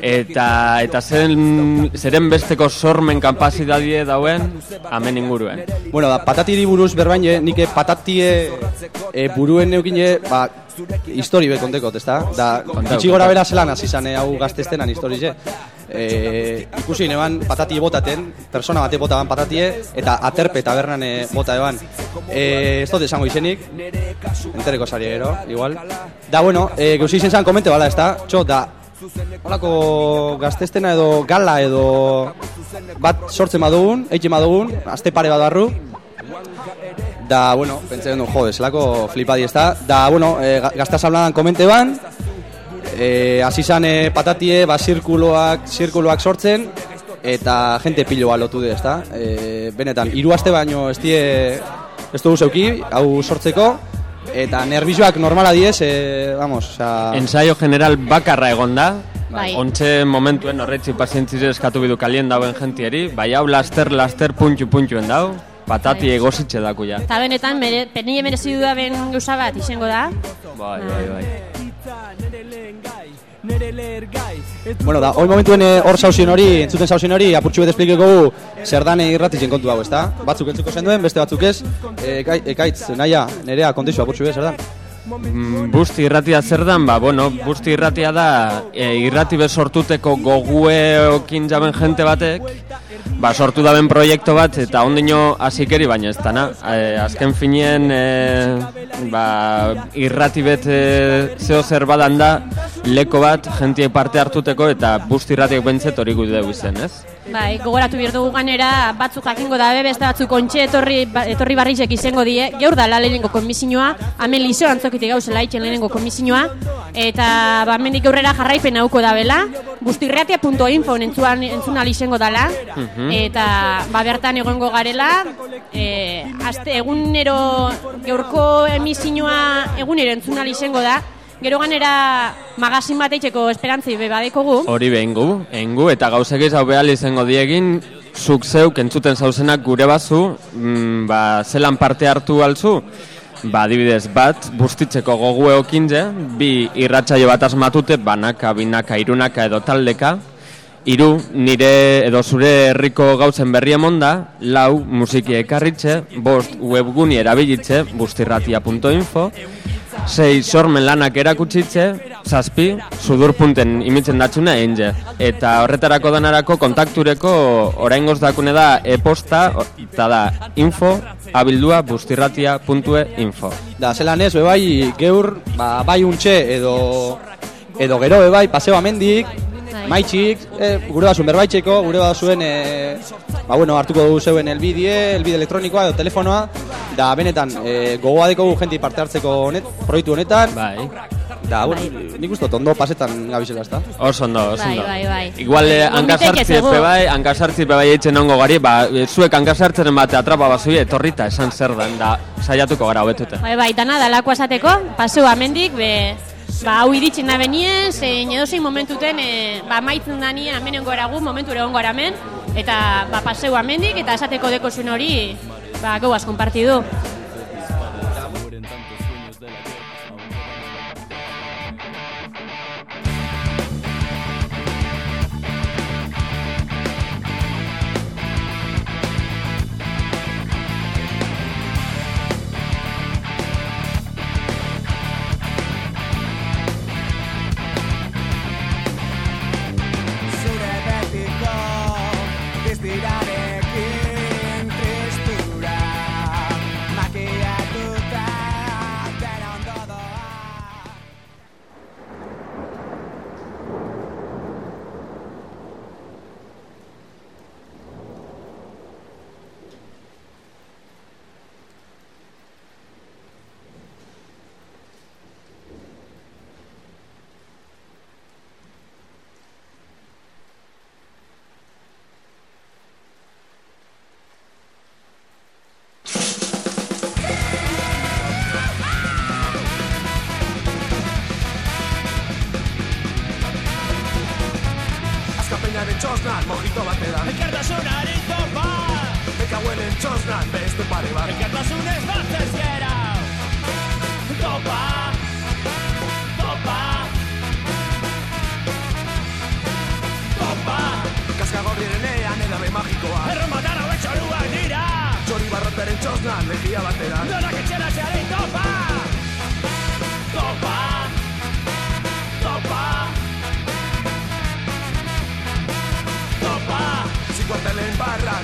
eta, eta zeren, zeren besteko sormen kapazidadie dauen, amen inguruen. Bueno, da, patatiri buruz berbaine, nik patatie e, buruen neukine, ba, histori be kontekot, ezta? Da, itxi gora bera zelan hasi zane hau gaztestenan historize. E, ikusi neban patati botaten, persona bate botaban patatie, eta aterpe tabernan bota eban. E, ez dut esango izenik, entereko sari gero, igual. Da, bueno, e, gauzi izen zan komente bala, ezta? Txo, da, holako gaztestena edo gala edo bat sortzen badugun, eitzen badugun, aste pare bat barru, Da, bueno, pentsen du, jode, zelako flipadi ez da. Da, bueno, e, gaztaz habladan komente ban, e, hasi zan e, patatie, ba, zirkuloak, zirkuloak sortzen, eta jente pilo bat lotu de, ez da. E, benetan, hiru aste baino ez die, ez dugu zeuki, hau sortzeko, eta nervizoak normala diez, e, vamos, osea... Ensaio general bakarra egon da, Bai. Ontxe momentuen horretzi pazientzize eskatu bidu kalien dauen jentieri, bai hau laster, laster, puntxu, puntxuen dau, patati Bai. egozitxe daku ja. Eta benetan, mere, penile merezi dudaben gauza bat izango da. Bai, bai, bai. Bueno, da, hoi momentuen eh, hor zauzien hori, entzuten zauzien hori, apurtxu bet esplikeko zer dan irratitzen kontu hau, ezta? Batzuk entzuko zen duen, beste batzuk ez. E, ekaitz, naia, nerea, kontixu apurtxu bet, zer dan? Mm, Busti irratia zer dan, ba, bueno, busti irratia da e, irrati sortuteko gogueokin jaben jente batek, ba, sortu daben proiektu bat, eta ondino hasikeri baina ez dana. E, azken finien, e, ba, irrati bet e, zeo zer badan da, leko bat, jentiek parte hartuteko, eta busti irratiek bentzet hori gude dugu izen, ez? Bai, gogoratu behar dugu ganera, batzuk jakingo dabe, beste batzuk ontxe etorri, ba, etorri barrizek izango die, gaur da lehenengo komisinoa, hemen liseo antzokite gauzela itxen lehenengo komisinoa, eta ba, mendik aurrera jarraipen hauko dabela, guztirratia.info entzuan, entzuna izango dala, Mhm. eta ba, bertan egongo garela, e, aste, egunero, gaurko emisioa egunero entzuna izango da, gero ganera magazin bat eitzeko esperantzei be badekogu, Hori behingu, engu, eta gauzek ez hau behal izango diegin, zuk zeuk entzuten zauzenak gure bazu, mm, ba, zelan parte hartu alzu, ba, adibidez, bat, bustitzeko gogu eokinze, bi irratsaio bat asmatute, banaka, binaka, irunaka edo taldeka, Hiru, nire edo zure herriko gauzen berri emonda, lau, musiki ekarritxe, bost, webguni erabilitxe, bustirratia.info, sei, sormen lanak erakutsitxe, zazpi, sudurpunten imitzen datxuna einge. Eta horretarako danarako kontaktureko oraingoz dakune da e-posta, eta da info, abildua, bustirratia.info. Da, zelan ez, bebai, geur, ba, bai untxe edo, edo gero bebai, paseo amendik, maitxik, e, gure basun berbaitxeko, gure basuen, e, ba, bueno, hartuko dugu zeuen elbidie, elbide elektronikoa edo telefonoa, da, benetan, e, gogoa dekogu jenti parte hartzeko honet, proiektu honetan, bai. da, bueno, nik uste ondo pasetan gabizela, ezta? Oso ondo, oso Bai, ondo. bai, bai. Igual eh, hankasartzi epe bai, hankasartzi epe bai eitzen ongo gari, ba, eh, zuek hankasartzeren bate atrapa bazui, etorrita esan zer den, da, saiatuko gara hobetute. Bai, bai, dana dalako esateko, paseo amendik, be, ba, hau iritsi da zein edozein momentuten, e, ba, maitzen da nien, ongo eragu, momentu ere ongo eramen, eta, ba, paseo amendik, eta esateko deko zuen hori, ba, gauaz konpartidu.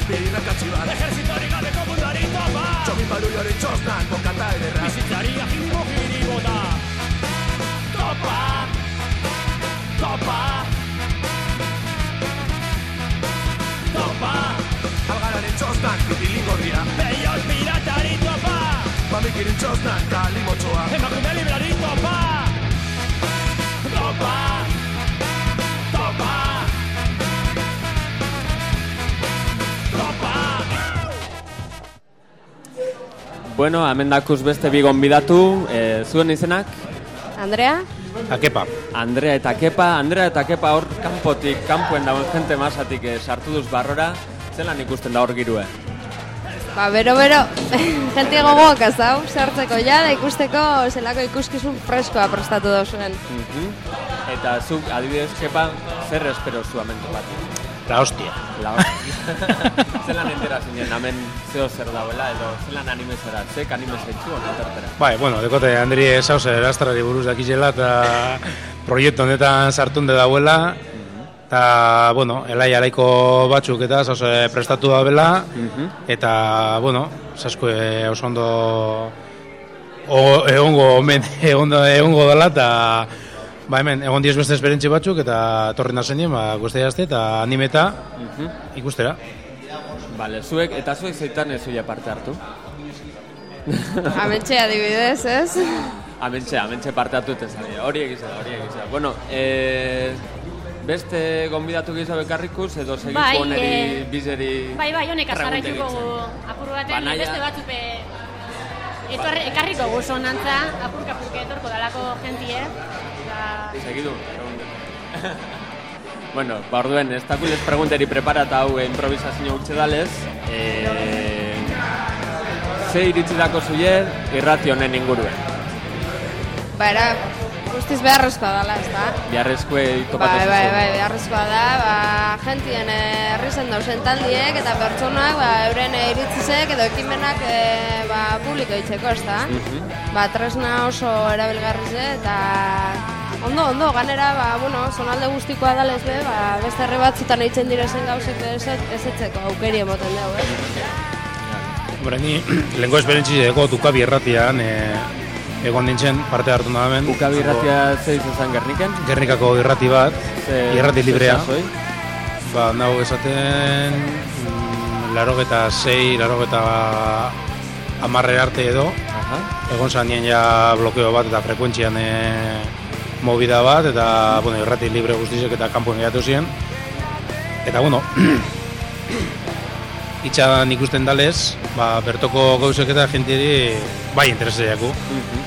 Barran, birina katxi bat Ejertzitorik gabeko munduari topa Txomin balurioren txosnan, bokata ederra Bizitzari agiribo giribota Topa Topa Topa Algararen txosnan, pitilingorria Beiol piratari topa Mamikirin txosnan, kalimotxoa Emakume librari Topa Bueno, hemen dakuz beste bi gonbidatu, e, zuen izenak? Andrea? Akepa. Andrea eta Kepa, Andrea eta Kepa hor kanpotik, kanpoen dagoen jente masatik eh, sartu duz barrora, zelan ikusten da hor girue? Ba, bero, bero, gente gogoak ez hau, sartzeko ja, da ikusteko zelako ikuskizun freskoa prestatu dauzuen. Mhm. Eta zuk, adibidez, Kepa, zer espero zu amentu bat? La hostia. La hostia. zelan entera zinen, hemen zeo zer dauela, edo zelan anime zera, zek anime zetsu, onotertera? Bai, bueno, dekote Andri Sauce erastrari buruz dakizela eta proiektu honetan sartunde dauela. Eta, bueno, elai alaiko batzuk eta Sauce prestatu dabela. Eta, bueno, zasko oso ondo egongo, omen, egongo, egongo dela eta Ba hemen, egon diez beste esperientzi batzuk eta torri nazen dien, ba, guztia jazte eta animeta ikustera. Vale, zuek, eta zuek zeitan ez zuia parte hartu? Amentxe adibidez, ez? Amentxe, amentxe parte hartu ez ari, hori egizela, hori egizela. Bueno, e, beste gonbidatu gizabe bekarrikuz edo segiko Bai, oneri, eh, bizeri... Bai, bai, honek azarraituko apur baten, Banaia. beste batzupe etorre, ekarriko gu sonantza, apurka apurka etorko dalako jentie. Segidu. Bueno, ba orduen, ez dakuiz pregunteri preparata hau improvisazio utxe dalez. E, ze iritsi dako zuie irrati honen inguruen? Ba, era, guztiz beharrezkoa dela, ez da? Biarrezkoe Bai, topatu bai, bai, beharrezkoa da, ba, jentien eh, herrizen dausen taldiek eta pertsonak, ba, euren eh, iritzizek edo ekimenak e, ba, publiko itzeko, ez da? Ba, tresna oso erabilgarriz eh, eta ondo, ondo, ganera, ba, bueno, zonalde guztikoa dalez be, ba, beste herri batzutan eitzen direzen gauzek ez ez etzeko aukeri emoten dugu, eh? Bora, ni lehenko esperientzi dago Dukabi erratian e, egon nintzen parte hartu da hemen. Dukabi irratia zeiz izan Gerniken? Gernikako irrati bat, Ze- irrati librea. Ba, nago esaten, mm, larogeta sei, larogeta amarre arte edo. Egon zan nien ja blokeo bat eta frekuentzian e, movida bat, eta, bueno, irrati libre guztizek eta kanpoen geratu ziren. Eta, bueno, itxadan ikusten dalez, ba, bertoko gauzek eta jentieri bai intereseiaku.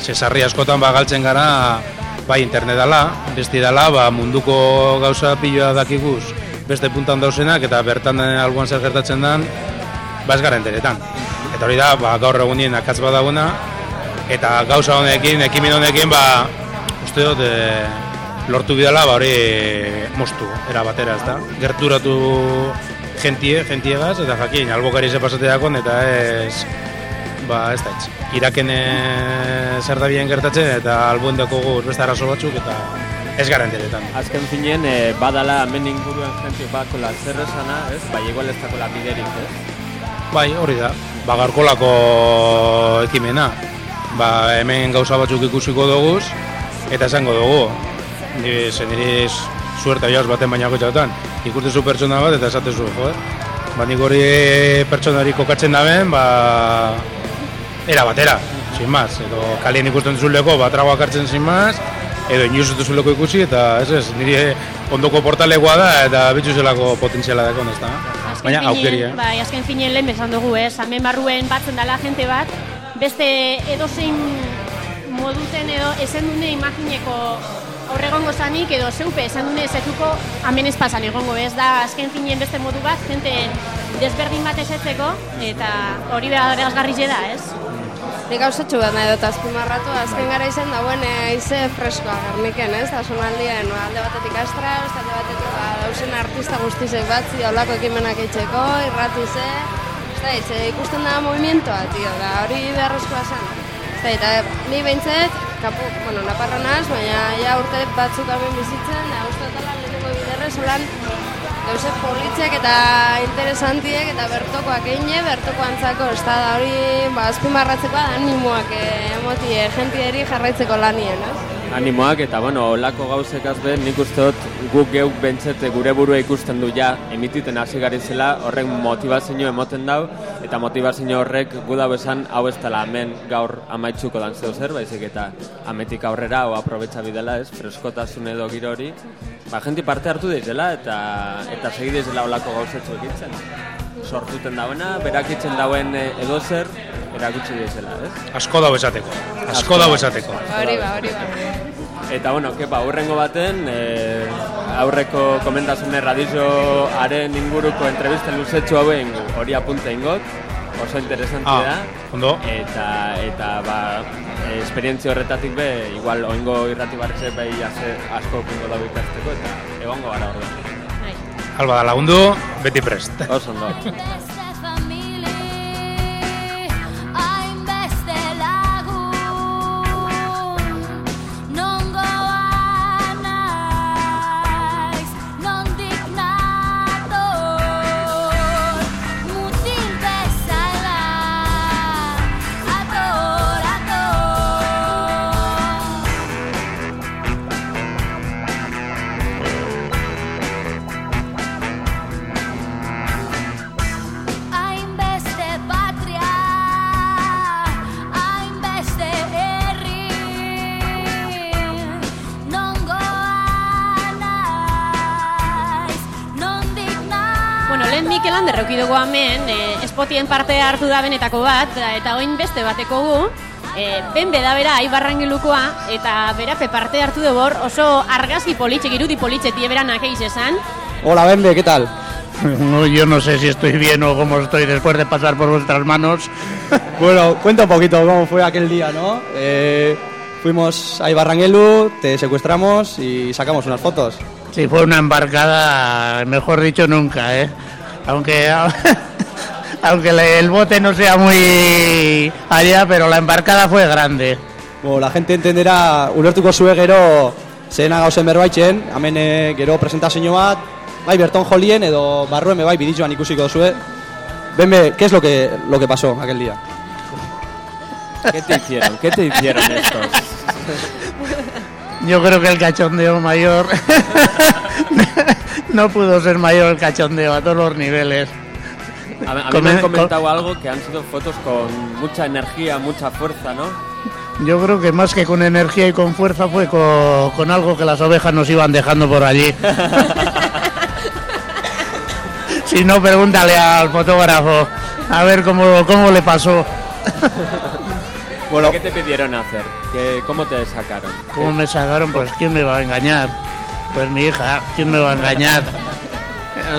Ze sarri askotan ba, galtzen gara bai internet dala, besti dala, ba, munduko gauza piloa dakiguz beste puntan dauzenak eta bertan alboan zer gertatzen den, ba ez gara enteretan. Eta hori da, ba, gaur egunien akatz badaguna, eta gauza honekin, ekimen honekin, ba, uste dut, e, lortu bidala, ba, hori mostu, era batera, ez da. Gerturatu gentie, gentiegaz, eta jakin, albokari ze pasateakon, eta ez, ba, ez da, ez. Iraken e, zer da bien gertatzen, eta albuen dakogu beste arazo batzuk, eta ez gara enteretan. Azken finean, e, badala hemen inguruen jente bakola zer esana, ez? Bai, igual ez dakola biderik, ez? Bai, hori da. Ba, gaurkolako ekimena. Ba, hemen gauza batzuk ikusiko doguz, eta esango dugu. Ni, ze niri suerte joaz baten bainako txautan. Ikustezu pertsona bat eta esatezu, jo, eh? Ba, nik hori pertsonari kokatzen daben, ba, era batera, sin más. Edo kalien ikusten zuzuleko, ba, tragoak hartzen sin más, edo inoiz ez duzuleko ikusi, eta ez ez, niri ondoko portalekoa da, eta bitxu zelako potentziala dakon, ez da? Baina aukeria. Bai, azken finean lehen besan dugu, ez? Hemen barruen batzen dela jente bat, beste edozein moduten edo ezen dune imagineko horregongo zanik edo zeupe esan dune ezetuko hemen ez pasan egongo, ez da azken finean beste modu bat, jente desberdin bat esetzeko, eta hori behar berazgarri da, ez? Nik gauzatxo bat nahi dut azpimarratu, azken gara izan dauen aize freskoa gerniken, ez? Da sonaldien, ba, alde batetik astra, alde batetik ba, dausen artista guztizek batzi, holako ekimenak eitzeko, irratize, ez da, itxe, ikusten da movimientoa, tio, da hori beharrezkoa zen. Eta ni behintzet, kapu, bueno, naparra naz, baina ja urte batzuk hemen bizitzen, da uste dut lehenengo biderrez, holan, gauze politzek eta interesantiek eta bertokoak eine, bertoko antzako, ez da, hori, ba, azpimarratzeko da animoak eh, emoti eh, jentieri jarraitzeko lanien, ez? Animoak eta, bueno, olako gauzekaz be, nik uste dut guk geuk bentsete gure burua ikusten du ja, emititen hasi gari zela, horrek motivazio emoten dau, eta motivazio horrek gu dau esan, hau ez dela hemen gaur amaitzuko dan zeu zer, baizik eta ametik aurrera, o aprobetxa bidela, ez, freskotasun edo giro hori, ba, jenti parte hartu dizela, eta eta segi dizela olako gauzetzu egitzen. Sortuten dauena, berakitzen dauen eh, edo zer, erakutsi dizela, ez? Asko dago esateko. Asko dago esateko. Hori ba, hori ba. Eta bueno, kepa, aurrengo baten, e, aurreko komentazune radizioaren inguruko entrevista luzetxu hauen hori apunta ingot, oso interesantia Ah, da. ondo. Eta, eta ba, esperientzia horretatik be, igual oingo irrati barreze bai aze, asko okungo dago ikasteko, eta egongo gara orduan. Alba da lagundu, beti prest. Oso ondo. nator. Bueno, lehen Mikel Ander dugu hemen, e, espotien parte hartu da benetako bat, eta oin beste bateko gu, E, ben beda bera aibarrangelukoa, eta berape parte hartu dugu hor, oso argazki politxek, irudi politxetie beranak eiz esan. Hola, Benbe, ¿qué tal? No, yo no sé si estoy bien o cómo estoy después de pasar por vuestras manos. Bueno, cuenta un poquito cómo fue aquel día, ¿no? Eh, fuimos a Ibarranguelu, te secuestramos y sacamos unas fotos. Sí, fue una embarcada, mejor dicho, nunca, ¿eh? Aunque, aunque el bote no sea muy allá, pero la embarcada fue grande. Bueno, la gente entenderá, ulertuko zue gero zehena gauzen berbaitzen, hemen eh, gero presentazio bat, bai berton jolien edo barrueme bai biditxoan ikusiko zue. Benbe, ¿qué es lo que, lo que pasó aquel día? ¿Qué te hicieron? ¿Qué te hicieron estos? Yo creo que el cachondeo mayor no pudo ser mayor el cachondeo a todos los niveles. A, a mí me han comentado algo que han sido fotos con mucha energía, mucha fuerza, ¿no? Yo creo que más que con energía y con fuerza fue con, con algo que las ovejas nos iban dejando por allí. si no, pregúntale al fotógrafo a ver cómo, cómo le pasó. Bueno, ¿qué te pidieron hacer? ¿Qué, ¿Cómo te sacaron? ¿Cómo me sacaron? Pues ¿quién me va a engañar? Pues mi hija, ¿quién me va a engañar?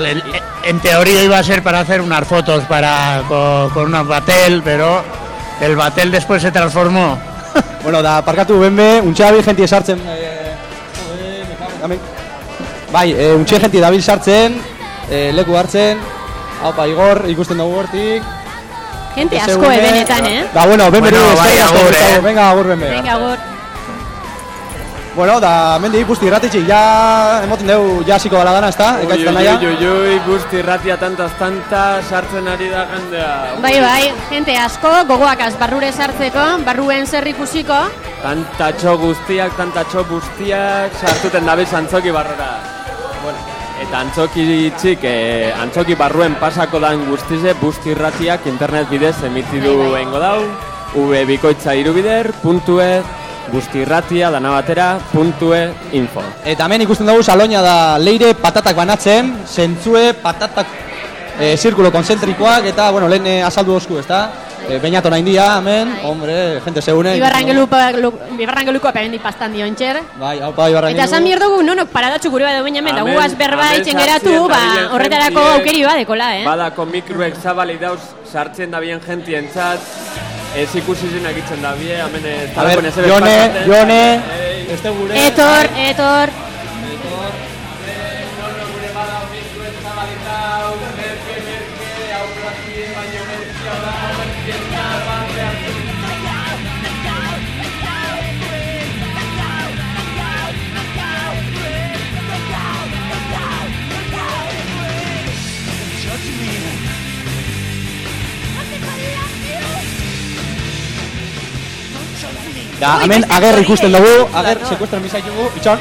El- En teoría iba a ser para hacer unas fotos para, con, con una batel, pero el batel después se transformó. Bueno, da parkatu benbe, untxe dabil jentie sartzen... Eh, me en-. Bai, eh, untxe jentie dabil sartzen, eh, leku hartzen, haupa Igor, ikusten dugu hortik. Gente asko une- ebenetan, eh? Da, bueno, benbe Bueno, bueno, bai, agur, eh. Venga, agur benbe. Venga, agur. Bueno, da, mendi ikusti irratitxik, ja, emoten dugu, ja hasiko dala dana, ezta? Ui, Ekaitzen ui, naia. ui, ui, ui, guzti ratia tantas tantas sartzen ari da jendea. Bai, bai, gente asko, gogoakaz barrure sartzeko, barruen zer ikusiko. Tantatxo guztiak, tantatxo guztiak sartuten dabiz antzoki barrora. Eta antzoki txik, eh, antzoki barruen pasako dan guztize, busti irratiak internet bidez emitidu Bai, bai. engo dau, vbikoitza irubider, puntue, guzti irratia, dana batera, puntue, info. Eta hemen ikusten dugu saloina da leire patatak banatzen, zentzue patatak e, zirkulo konzentrikoak, eta, bueno, lehen eh, azaldu dozku, ezta? E, Beñato nahi dia, hemen, hombre, gente zeune. Ibarrangeluko, Ibarrangeluko apemendi pastan dio entxer. Bai, hau pa, Ibarrangelu. Eta esan bier dugu, nonok paradatxu gure bat dugu hemen, da Amen, guaz berba amen, itzen sartzen geratu, ba, horretarako aukeri badekola, eh? Badako mikroek zabalik dauz sartzen da bien jentientzat, ez ikusi zenak itzen da bie, hemen ez A ver, talako nezebe Jone. Jone. Etor, etor. Da, hemen ager ikusten dugu, ager sekuestran bizaitugu, itxon.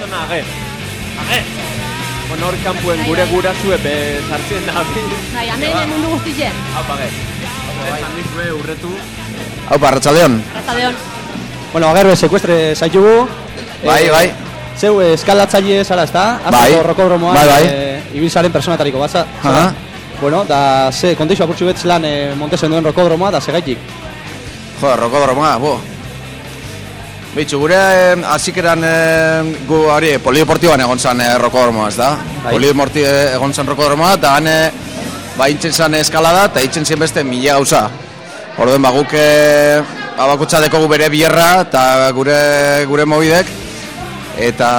Zona, ager. Ager. Bueno, hor kanpuen gure gurasue be sartzen da. Bai, hemen mundu guztien. Hau, ager. Esan dizue urretu. Hau, parratxaldeon. Arratsaldeon. Bueno, ager be sekuestre zaitugu. Bai, Eh, bai. Zeu eskalatzaile zara, ezta? Bai. Azteko rokodromoan, Bai, bai. eh, ibilzaren personatariko bat, za- zara? Aha. Bueno, da, ze, konteixo apurtxu betz lan eh, montezen duen rokodromoa, da, segaitik. Jo, rokodromoa, bo. Bitxu, gure eh, hasikeran eh, gu hori polideportiboan egon zan eh, rokodromoa, ez da? Bai. Polideporti eh, egon zan rokodromoa, eta han eh, ba intzen zan eskalada, eta intzen zien beste mila gauza. Orduen, ba, guk eh, ba, bakutsa dekogu bere bierra, eta gure, gure mobidek, eta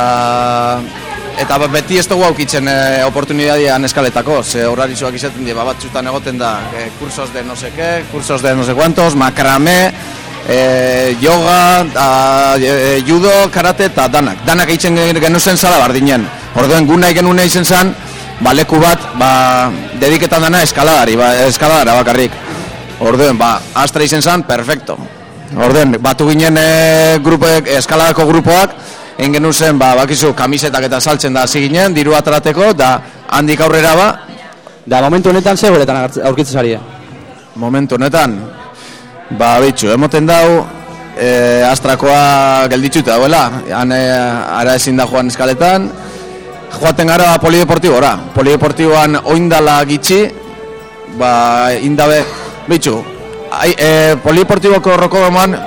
eta ba- beti ez dugu aukitzen e, oportunidadian eskaletako, ze horarizuak izaten die, ba, batzutan egoten da, e, kursos de no qué, kursos de no sé cuantos, makrame, e, yoga, a, e, judo, karate eta danak. Danak egiten genuzen zala bardinen. Orduen gu nahi genuen izen zen, ba, leku bat, ba, dediketan dana eskaladari, ba, eskaladara bakarrik. Orduen, ba, astra izen zen, perfecto. Orden, batu ginen e, grupoek, eskaladako grupoak, egin genuen zen, ba, bakizu, kamisetak eta saltzen da hasi ginen, diru atrateko, da handik aurrera ba. Da, momentu honetan ze horretan aurkitzen zari. Momentu honetan, ba, bitxu, emoten dau, e, astrakoa gelditzuta dauela, han e, ara ezin da joan eskaletan, joaten gara polideportibora. Polideportiboan oindala gitxi, ba, indabe, bitxu, ai, e, poliportiboko rokodoman,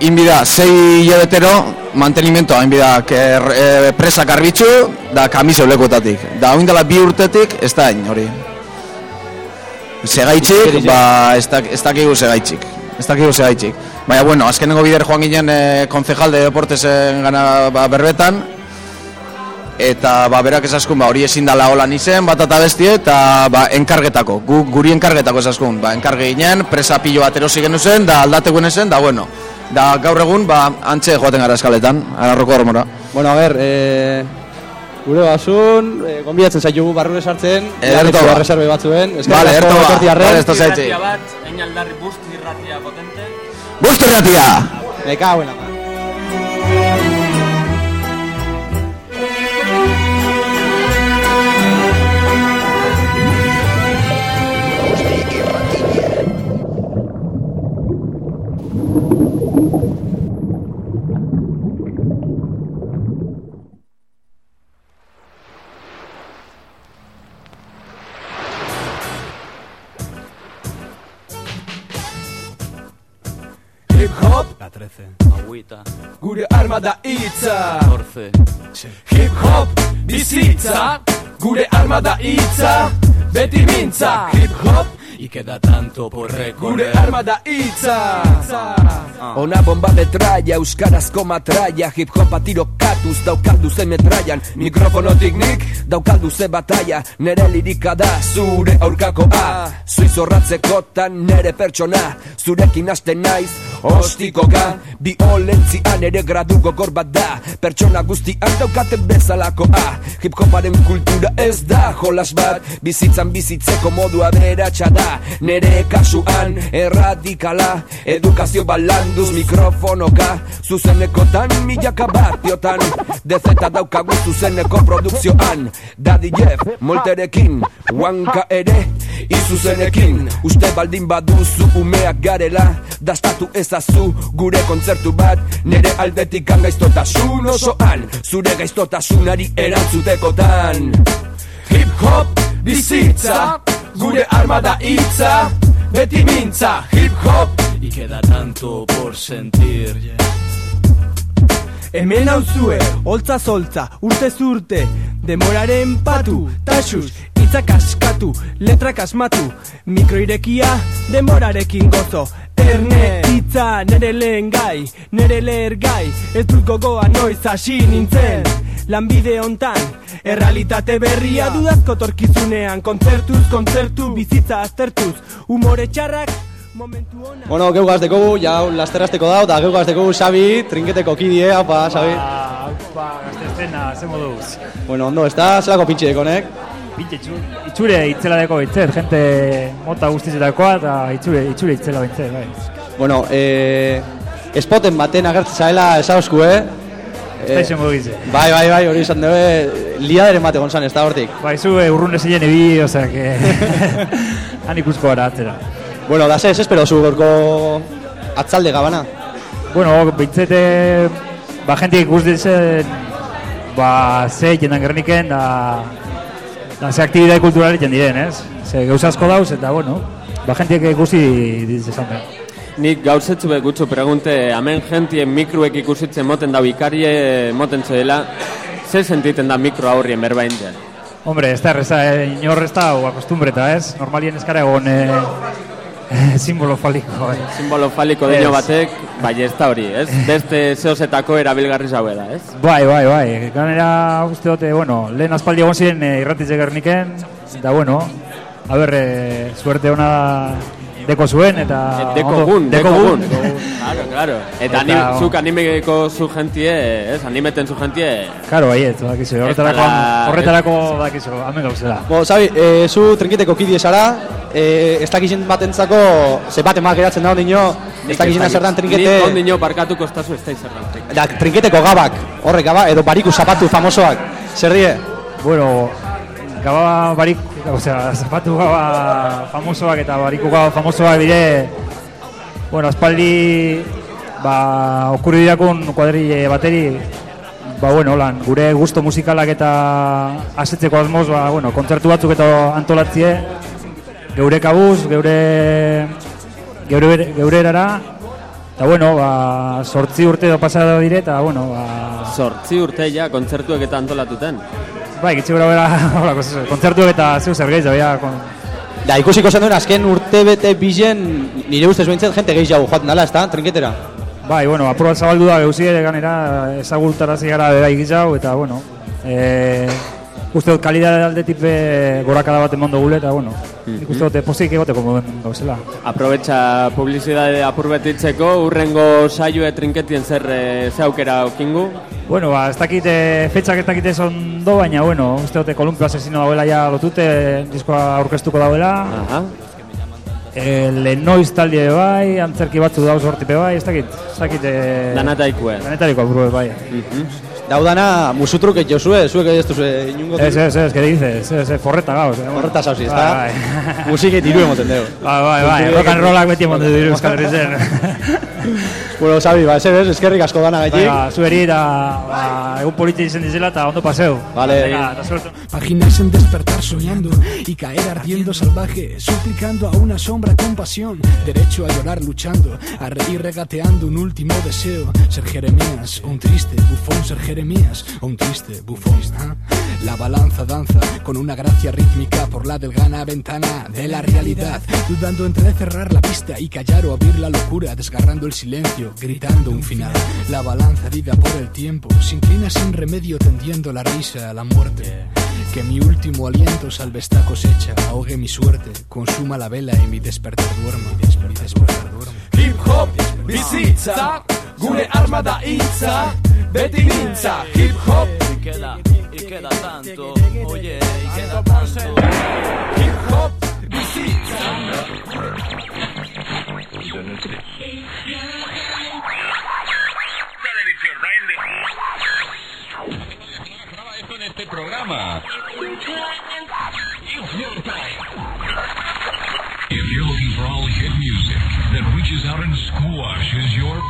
inbida, sei hilabetero, mantenimiento, inbida, que, e, presa garbitzu, da kamiso lekuetatik. Da, oin dela bi urtetik, ez da hain, hori. Segaitxik, ba, ez, dak, ez dakigu segaitxik. Ez dakigu segaitxik. Baina, bueno, azkenengo bider joan ginen e, konzejal de deportesen gana ba, berbetan, eta ba, berak esaskun, ba, hori ezin dala holan izen, bat eta bestie, eta ba, enkargetako, gu, guri enkargetako esaskun, ba, enkarge ginen, presa pilo bat erosi genuzen, da aldate zen, da, bueno, da gaur egun, ba, antxe joaten gara eskaletan, ararroko hormora. Bueno, a ver, eh, gure basun, eh, gonbidatzen zaitugu barrure sartzen, Ederto jarri ba. reserve batzuen. Eskerrik Vale, ederto ba. Vale, esto zaitzi. Irratia bat, hain aldarri busti irratia potente. Busto irratia! Me cago en la mano. Gure arma da hitza. 14. Hip hop bizitza. Gure arma da hitza. Beti mintza. Hip hop Y queda tanto por recorrer. Gure arma da hitza Ona bomba metraia, euskarazko matraia Hip hopa tirokatuz daukaldu ze metraian. Mikrofonotik nik. Daukaldu ze bataia Nere lirika da zure aurkakoa Zuiz horratzekotan nere pertsona Zurekin hasten naiz ostikoka Biolentzian ere gradu gogor bat da. Pertsona guztian daukaten bezalakoa Hip hoparen kultura ez da jolas bat. Bizitzan bizitzeko modua beratxa da. Nere kasuan erradikala Edukazio balanduz mikrofonoka. Zuzenekotan milaka batiotan Dezeta daukagu zuzeneko produkzioan. Daddy Jeff, molterekin Wanka ere, izuzenekin Uste baldin baduzu umeak garela. Dastatu ezazu gure kontzertu bat Nere aldetik gaiztotasun osoan Zure gaiztotasunari erantzutekotan. Hip hop bizitza Gure arma da hitza Beti mintza. Hip hop Y queda tanto por sentir. Hemen hauzue, holtza zoltza, urte zurte, demoraren patu, taxus, hitzak askatu, letrak asmatu, mikroirekia, demorarekin gozo, erne, hitza, nere lehen gai, nere leher gai, ez dut gogoa noiz hasi nintzen, lanbide hontan, errealitate berria dudazko torkizunean, kontzertuz, kontzertu, bizitza aztertuz, umore txarrak. Bueno, geugaz dekogu, ja lasterrazteko dau, da geugaz dekogu Xabi, trinketeko kidie, haupa, Xabi. Ba, gaztezena, ze moduz. Bueno, ondo, ez da, zelako pintxe dekonek? Pintxe itxu- itxure itzela deko bintzet, gente mota guztizetakoa eta itxure, itxure itzela bintzet, bai. Bueno, eh, spoten baten agertzen zaela esauzku, eh? Ez da gize. Bai, bai, bai, hori izan dube, liaderen bate gonzan, ez da hortik. Bai, zu eh, urrun ezilen ebi, osea, que... Han ikusko gara atzera. Bueno, da ze, ez espero zu gorko atzalde gabana. Bueno, bintzete, ba, jentik ikus ditzen, ba, ze jendan gerniken, da, da ze aktibidade kulturale egiten diren, ez? Ze gauza asko dauz, eta, bueno, ba, jentik ikusi ditzen. Nik gauzetzu be gutxu pregunte, hemen jentien mikroek ikusitzen moten da bikarie moten zela, ze sentiten da mikro aurrien berbain? Hombre, ez da erreza, eh, inor ez da, acostumbreta, ez? Normalien eskara egon eh, simbolo faliko. Eh. Simbolo faliko dino batek, bai ez da hori, ez? Beste zehozetako erabilgarri zaue da, ez? Bai, bai, bai. Ganera uste dute, bueno, lehen aspaldi egon ziren e, irratitze gerniken, eta bueno, a ber, e, suerte ona deko zuen, eta... Deko ondo- gun, deko gun. Claro, claro. Eta, Eta- anim, zuk animeko zu jentie, ez? Animeten zu jentie, Karo, baiet, dakizu, horretarako, Ez dala- horretarako dakizu, hamen gauzela. Bo, Xabi, eh, zu trinketeko kidie zara, eh, ez dakizin batentzako, ze bat emak geratzen da ondino, ez dakizin zertan trinkete... Nik ondino parkatuko estazu ez da izertan. Da, trinketeko gabak, horrek gaba, edo bariku zapatu famosoak, zer die? Bueno, gaba barik, osea, zapatu gaba famosoak eta bariku gaba famosoak dire, bueno, aspaldi, ba, okurri dirakun kuadrille bateri, ba, bueno, lan, gure gusto musikalak eta asetzeko asmoz, ba, bueno, kontzertu batzuk eta antolatzie, geure kabuz, geure geure, geure erara, eta bueno, ba, sortzi urte do pasada dire, eta bueno, ba... Sortzi urte ja, kontzertuek eta antolatuten. Bai, gitzi gura bera, hola, kontzertuek eta zeu zer gehiago, ja, kon... Da, ikusiko zen duen, azken urte bete bizen, nire ustez behintzat, jente gehiago joaten dela, ezta, trinketera? Bai, bueno, apur bat zabaldu da geuzi ere ganera, ezagultarazi gara bera ikizau, eta bueno, e, uste dut kalidade aldetik be gorakada bat emon dugule, eta bueno, nik uste dut pozik egoteko moduen gauzela. Aprobetxa publizidade apur betitzeko, urrengo saioe trinketien zer, eh, ze aukera okingu? Bueno, ba, ez dakit eh, fetxak ez dakit ez ondo, baina bueno, uste dute Kolumpio asesino dauela ja lotute, diskoa aurkeztuko dauela. Aha. E, Lenoiz talde bai, antzerki batzu dauz hortipe bai, ez dakit, ez dakit... E, Danataikue. Danatariko apurue bai. Daudana, musutruk ez jozue, zuek ez duzue inungo... Ez, ez, ez, que dices, ez, ez, forreta gauz. Eh, Forreta zauzi, ezta? Bai, bai. Musiket diru emoten dugu. Bai, bai, bai, rock and rollak beti emoten diru Euskal Herrizen. bueno, Xabi, ba, ez, eskerrik asko dana gaitik. Ba, zueri eta ba, egun politi izen dizela eta ondo paseu. Vale. Venga. Páginas en despertar soñando y caer ardiendo salvaje, suplicando a una sombra con pasión, derecho a llorar luchando, a reír regateando un último deseo, ser Jeremías, un triste bufón ser Jeremías, un triste bufón. La balanza danza con una gracia rítmica por la delgana ventana de la realidad, dudando entre cerrar la vista y callar o abrir la locura, desgarrando el silencio, gritando un final. La balanza vida por el tiempo se inclina sin remedio tendiendo la risa a la muerte. Que mi último aliento salve esta cosecha, ahogue mi suerte, consuma la vela y mi despertar duerma. Mi despertar duerma. Hip hop, bizitza, gure arma da hitza, beti hip hop. Y queda, y queda tanto, oye, y queda tanto. Hip hop, bizitza. If you're looking for all hit music that reaches out and squashes your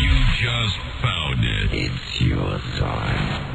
you just found it. It's your time.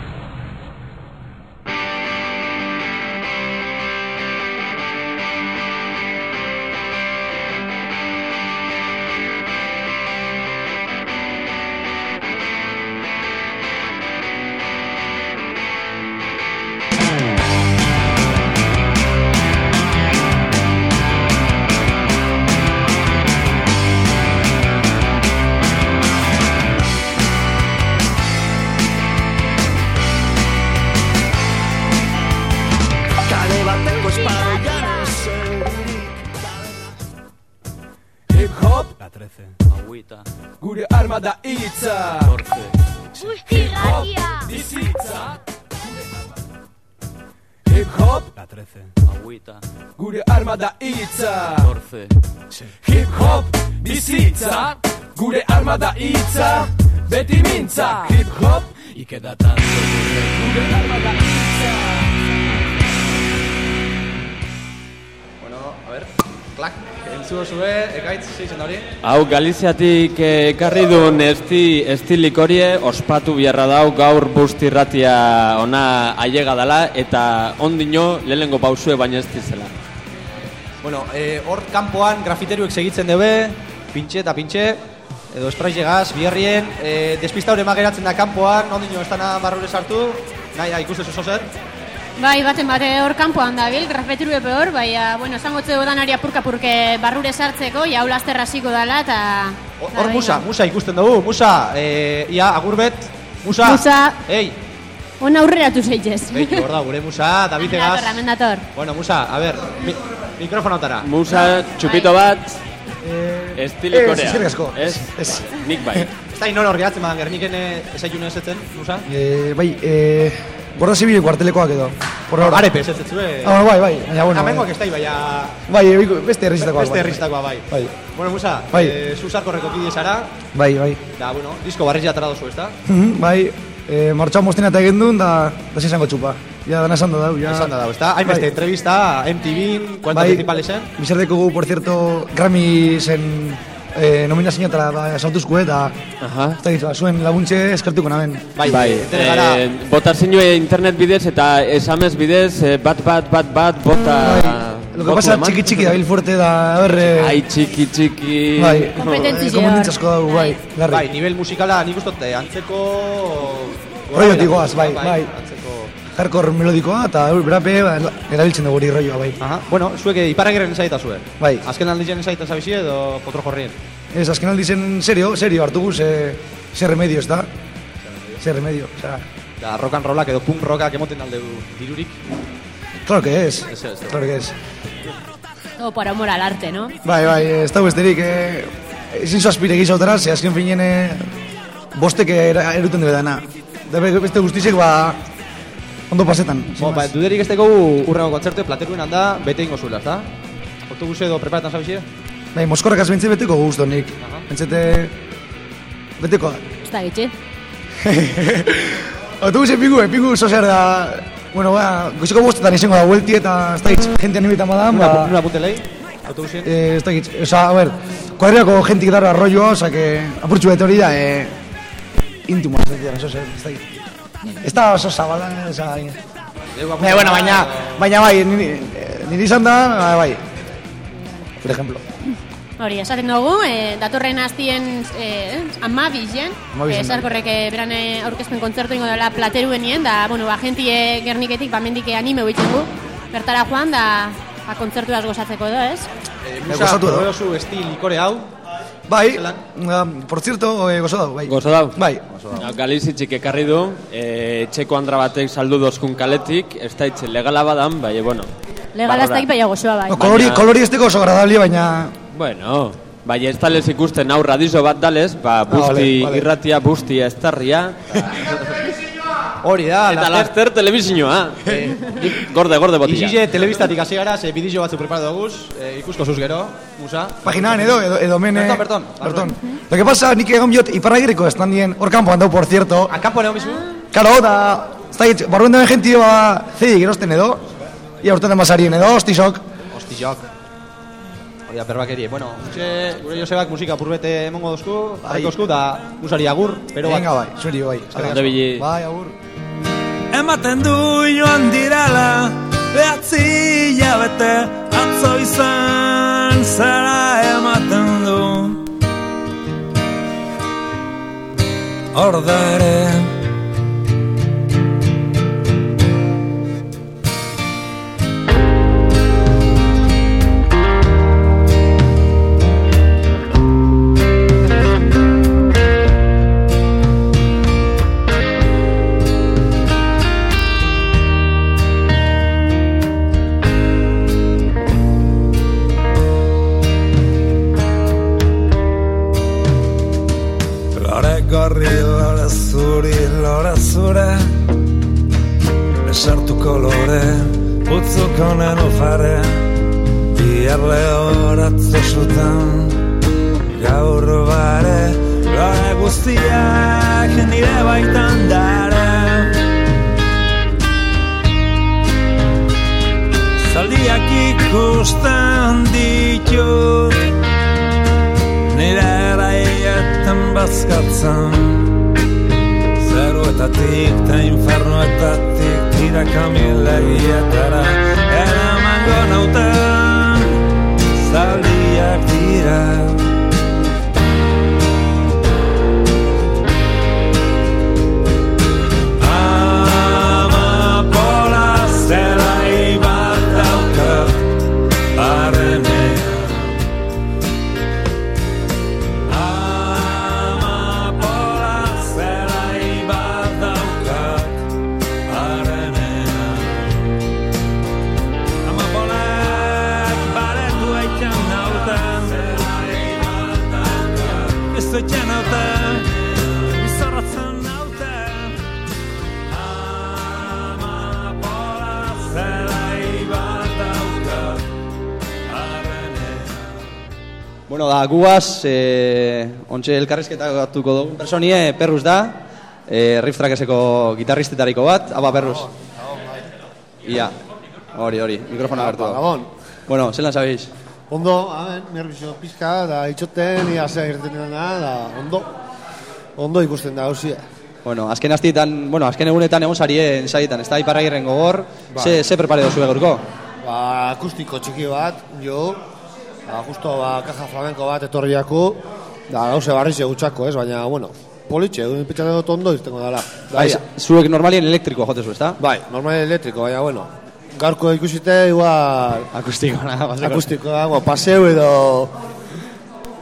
14. Hip hop, bizitza, gure arma da hitza, beti mintza. Hip hop, Y queda tanto. gure arma da hitza. Bueno, a ver, klak, entzuko zue, ekaitz, zeitzen da hori? Hau Galiziatik eh, ekarri duen esti, estilik horie ospatu biharra dau gaur bustirratia ona ailega dela eta ondino lehenengo pausue baina ez dizela. Bueno, eh, hor kanpoan grafiteruek segitzen dube, pintxe eta pintxe, edo espraize gaz, biherrien, eh, despistaure mageratzen da kanpoan, ondino ez dana barrure sartu, nahi, ja, ikusten oso zer. Bai, baten bate hor kanpoan dabil, grafetirue behor, baina, bueno, zangotze danari apurka-apurke barrure sartzeko, ja laster hasiko dala, eta... Hor musa, musa ikusten dugu, musa, eh, ia, agurbet, musa. Musa. Ei, Ona aurreratu zeitez. Beti, hor da, gure musa, David Egaz. Dator, hemen dator. Bueno, musa, a ver, mi, mikrofonotara. Musa, txupito bat, estilik ez, horea. eskerrik asko. Ez? Ez. Nik bai. Ez da inor hor gehatzen badan, gerniken ez etzen, musa? Eh, bai, eh, Guardia Zibil kuartelekoak edo. Por ahora. Arepe, ez ez zue. Ah, bai, bai, baina bueno. Amengoak ez da, baina... Bai, bai, beste herrizitakoak. Beste herrizitakoak, bai. Bai. Bueno, Musa, Bai. eh, zu sarkorreko kide zara, Bai, bai. da, bueno, disko barriz atara dozu, ez da? Bai, eh, martxan mostena eta egin duen, da, da zizango txupa. Ja, dana esan da dau, ja. Esan da dago, ez da? Hainbeste entrevista, MTV, kuanto Bai. principalesen. Bizarteko gu, por cierto, Grammy zen eh, nominazioetara ba, sautuzko eta Aha. ez dakit, ba, zuen laguntxe eskertuko naben. Bai, bai. Eh, bota zinue internet bidez eta esamez bidez, eh, bat bat bat bat bota... Lo que pasa, txiki txiki dabil fuerte da, a ber... eh, Ai, txiki, txiki. Bai, kompetentzia asko dago, bai, larri. Bai, nivel musikala nik eh, antzeko... Rollotik goaz, bai, bai. Hardcore melodikoa eta brape ba, erabiltzen dugu hori rolloa, bai. Aha, bueno, zuek eh, iparragirren zaita zuen. Bai. Azken aldizen zaita zabizi edo potro jorrien. Ez, azken aldi zen serio, serio hartu guz, eh, zer remedio, ez da? Zer remedio, osea... Da, rock and rollak edo punk rockak emoten alde dirurik. Claro que es, ez, ez. claro que es. Todo por amor al arte, ¿no? Bai, bai, ez da besterik, eh, ezin zu aspire gizautara, ze azken finen eh, bostek era- eruten dugu dana. Da be- beste guztizek, ba, ondo pasetan. Bo, ba, duderik ez dugu urrengo kontzertu plateruen handa bete ingo zuela, ezta? Autobus edo preparatan zabizi? Bai, moskorrak az bentze beteko guztu nik. Bentzete... Beteko. Ez da gitxe. Autobusen pingu, eh, pingu zozer da... Bueno, ba, goizeko bostetan izango da huelti eta ez da hitz, jente animetan badan, ba... nuna putelei? Autobusen? Eh, ez da hitz, oza, a ver, kuadriako jentik dara arroioa, oza, que apurtxu bete hori da, eh... Intimo, ez da hitz, ez da. Ez da oso zabala, oza... Baina, bueno, baina, baina bai, niri, eh, niri izan da, ah, bai. Por ejemplo. Hori, esaten dugu, e, datorren hastien e, ama bizen, Amabizen, e, zarkorrek e, beran e, aurkezpen kontzertu ingo dela plateruenien, da, bueno, ba, gentie gerniketik, ba, mendik anime hoitzen du, bertara joan, da, ba, kontzertu gozatzeko edo, ez? Eh, Musa, gozatu edo. estil ikore hau. Bai, ah, por cierto, eh, gozo dau, bai. Gozo dau? Bai. Ja, Galizitzik ekarri du, e, txeko andra batek saldu dozkun kaletik, ez da itxe legala badan, bai, bueno. Legala ez dakit baina gozoa bai. No, kolori, kolori ez teko oso agradable, baina... Bueno, bai, ez talez ikusten hau radizo bat dalez, ba, busti vale, vale. irratia, busti estarria, Hori da, eta laster telebizioa. Gorde, gorde botila. Izize, telebistatik hasi gara, ze bidizio batzu preparatu duguz, e, ikusko zuz gero, Musa. Paginan edo, edo, edo mene... Berton, berton, Berton. Lo que pasa, nik egon biot, iparragiriko estandien, hor kanpoan dau, por cierto. A kampo neo mizu? Karo, da, ez da barruen den gentio, ba, zeidik erosten edo, ia urten den basarien edo, hostisok. Hostizok. Hori da, perbakerie. Bueno, utxe, gure Josebak musika purbete emongo dozku, jarriko dozku, da, musari agur, pero bat. Venga, bai, zuri, bai. Bai, agur. Ematen du joan dirala Behatzi hilabete Atzo izan zara ematen du. Hor gorri, lore zuri, lore zure. Esartu kolore, utzuk honen ufare. Bihar lehoratze zutan, gaur bare. Lore guztiak nire baitan dare. Zaldiak ikusten ditut Nire eraietan bazkatzen Zeruetatik ta infernuetatik Tira kamilegietara Eramango nauten Zaldiak dira Bueno, da, guaz, e, ontxe elkarrizketa gatuko dugu. Personie, perruz da, e, riff trackeseko gitarristetariko bat, aba perruz. Ia, hori, hori, mikrofona da. Gabon. Bueno, zelan sabeiz? Ondo, amen, nervioso pizka, da itxoten, ia zea irten dena, da, ondo. Ondo ikusten da, hausia. Bueno, azken astietan, bueno, azken egunetan egon sarien saietan, ez da iparragirren gogor, Bai. ze, ze prepare dozu gaurko? ba, akustiko txiki bat, jo, ba, justo ba, kaja flamenko bat etorriako, da gauze barriz egutxako, ez, baina, bueno, politxe, pitxan dut ondo iztengo dela. Bai, zuek normalien elektrikoa jotezu, ezta? Bai, normal elektriko, baina, bueno, gaurko ikusite, igual... Akustikoa, paseko. Akustikoa, bueno, paseo edo...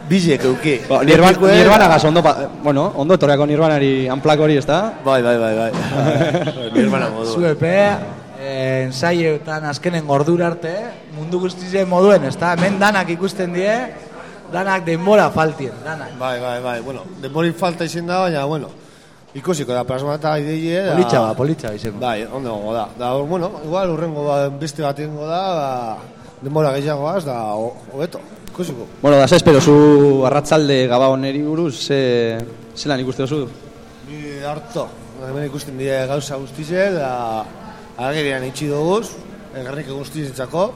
Bizek euki. Ba, Nirvana, Elektrikoen- Nirvana gas, ondo, pa, bueno, ondo etorriako Nirvanari unplug hori, ezta? Bai, bai, bai, bai. Nirvana modu. Zuepe, eh, ensaioetan azkenen ordura arte, mundu guztize moduen, ezta? Hemen danak ikusten die, danak denbora faltien, danak. Bai, bai, bai, bueno, denborin falta izin da, baina, bueno, ikusiko da plasmata ideie. da- Politxa ba, politxa izango. Bai, ondo gongo da. Da, bueno, igual urrengo ba, beste bat ingo da, ba, denbora gehiagoaz, da, ho- hobeto, ikusiko. Bueno, da, espero, zu arratzalde gaba oneri buruz, ze, zelan ikuste duzu? Ni harto, hemen ikusten die gauza guztize, da, agerian itxi duguz, egarrik guztizentzako,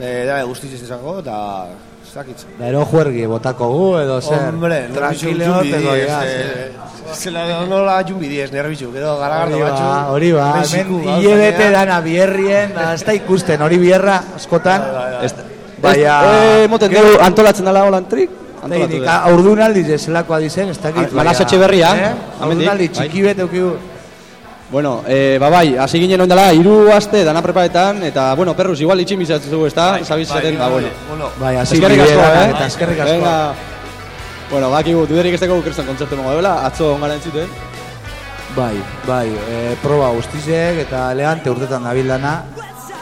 e, da, guztizentzako, da, zakitz. Da, ero juergi botako gu, edo zer. Hombre, tranquile nervizu hoteko, jumbi ja, diez, zer. eh, Zela nola jumbi diez, nervizu, gero garagardo Hori ba, batzu. hori ba, hemen hilebete nea. dana bierrien, da, ez da ikusten, hori bierra, askotan. Baina... Eh, moten dugu antolatzen dela holan trik? Antolatu da. aurdun aldiz ezelakoa dizen, ez dakit. Ah, Malas Etxeberria, Eh? bai. txiki bet eukigu. Bueno, eh, ba bai, hasi ginen oin dela, hiru aste dana preparetan, eta, bueno, perruz, igual itxin bizatzen dugu, ezta? Zabiz zaten, da, bueno. Bai, hasi Eskerrik asko, bidera, eh? eta eskerrik asko. Venga. Bueno, bakigu, duderik ez dago kriston kontzertu mongo dela, atzo ongara entzuten. Bai, bai, e, proba guztizek eta elegante urtetan dabil dana.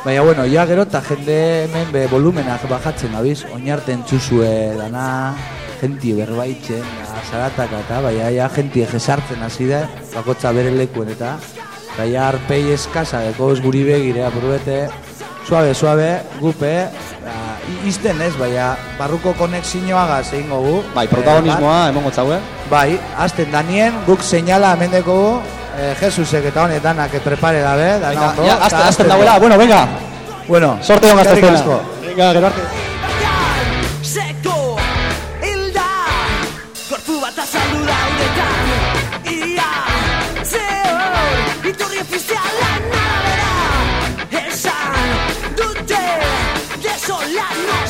Baina, bueno, ja gero eta jende hemen be volumenak bajatzen dabiz, oinarten txuzue dana, genti berbaitzen, da, zarataka eta, baina ja genti jesartzen hasi da, bakotza bere lekuen eta, ja arpei eskasa, deko ez guri begire, apurbete, suabe, suabe, gupe, da, i- izten ez, baina barruko konexioaga zein gogu. Bai, protagonismoa emongo txaue. Bai, azten danien, guk seinala hemen dekogu, eh, Jesusek eta honetan que prepare dabe, dana ondo. ya, eta azten, azten dauela, da. bueno, venga. Bueno, Sorte hon asko. Venga, gero arte. la nave era esa dute desolada.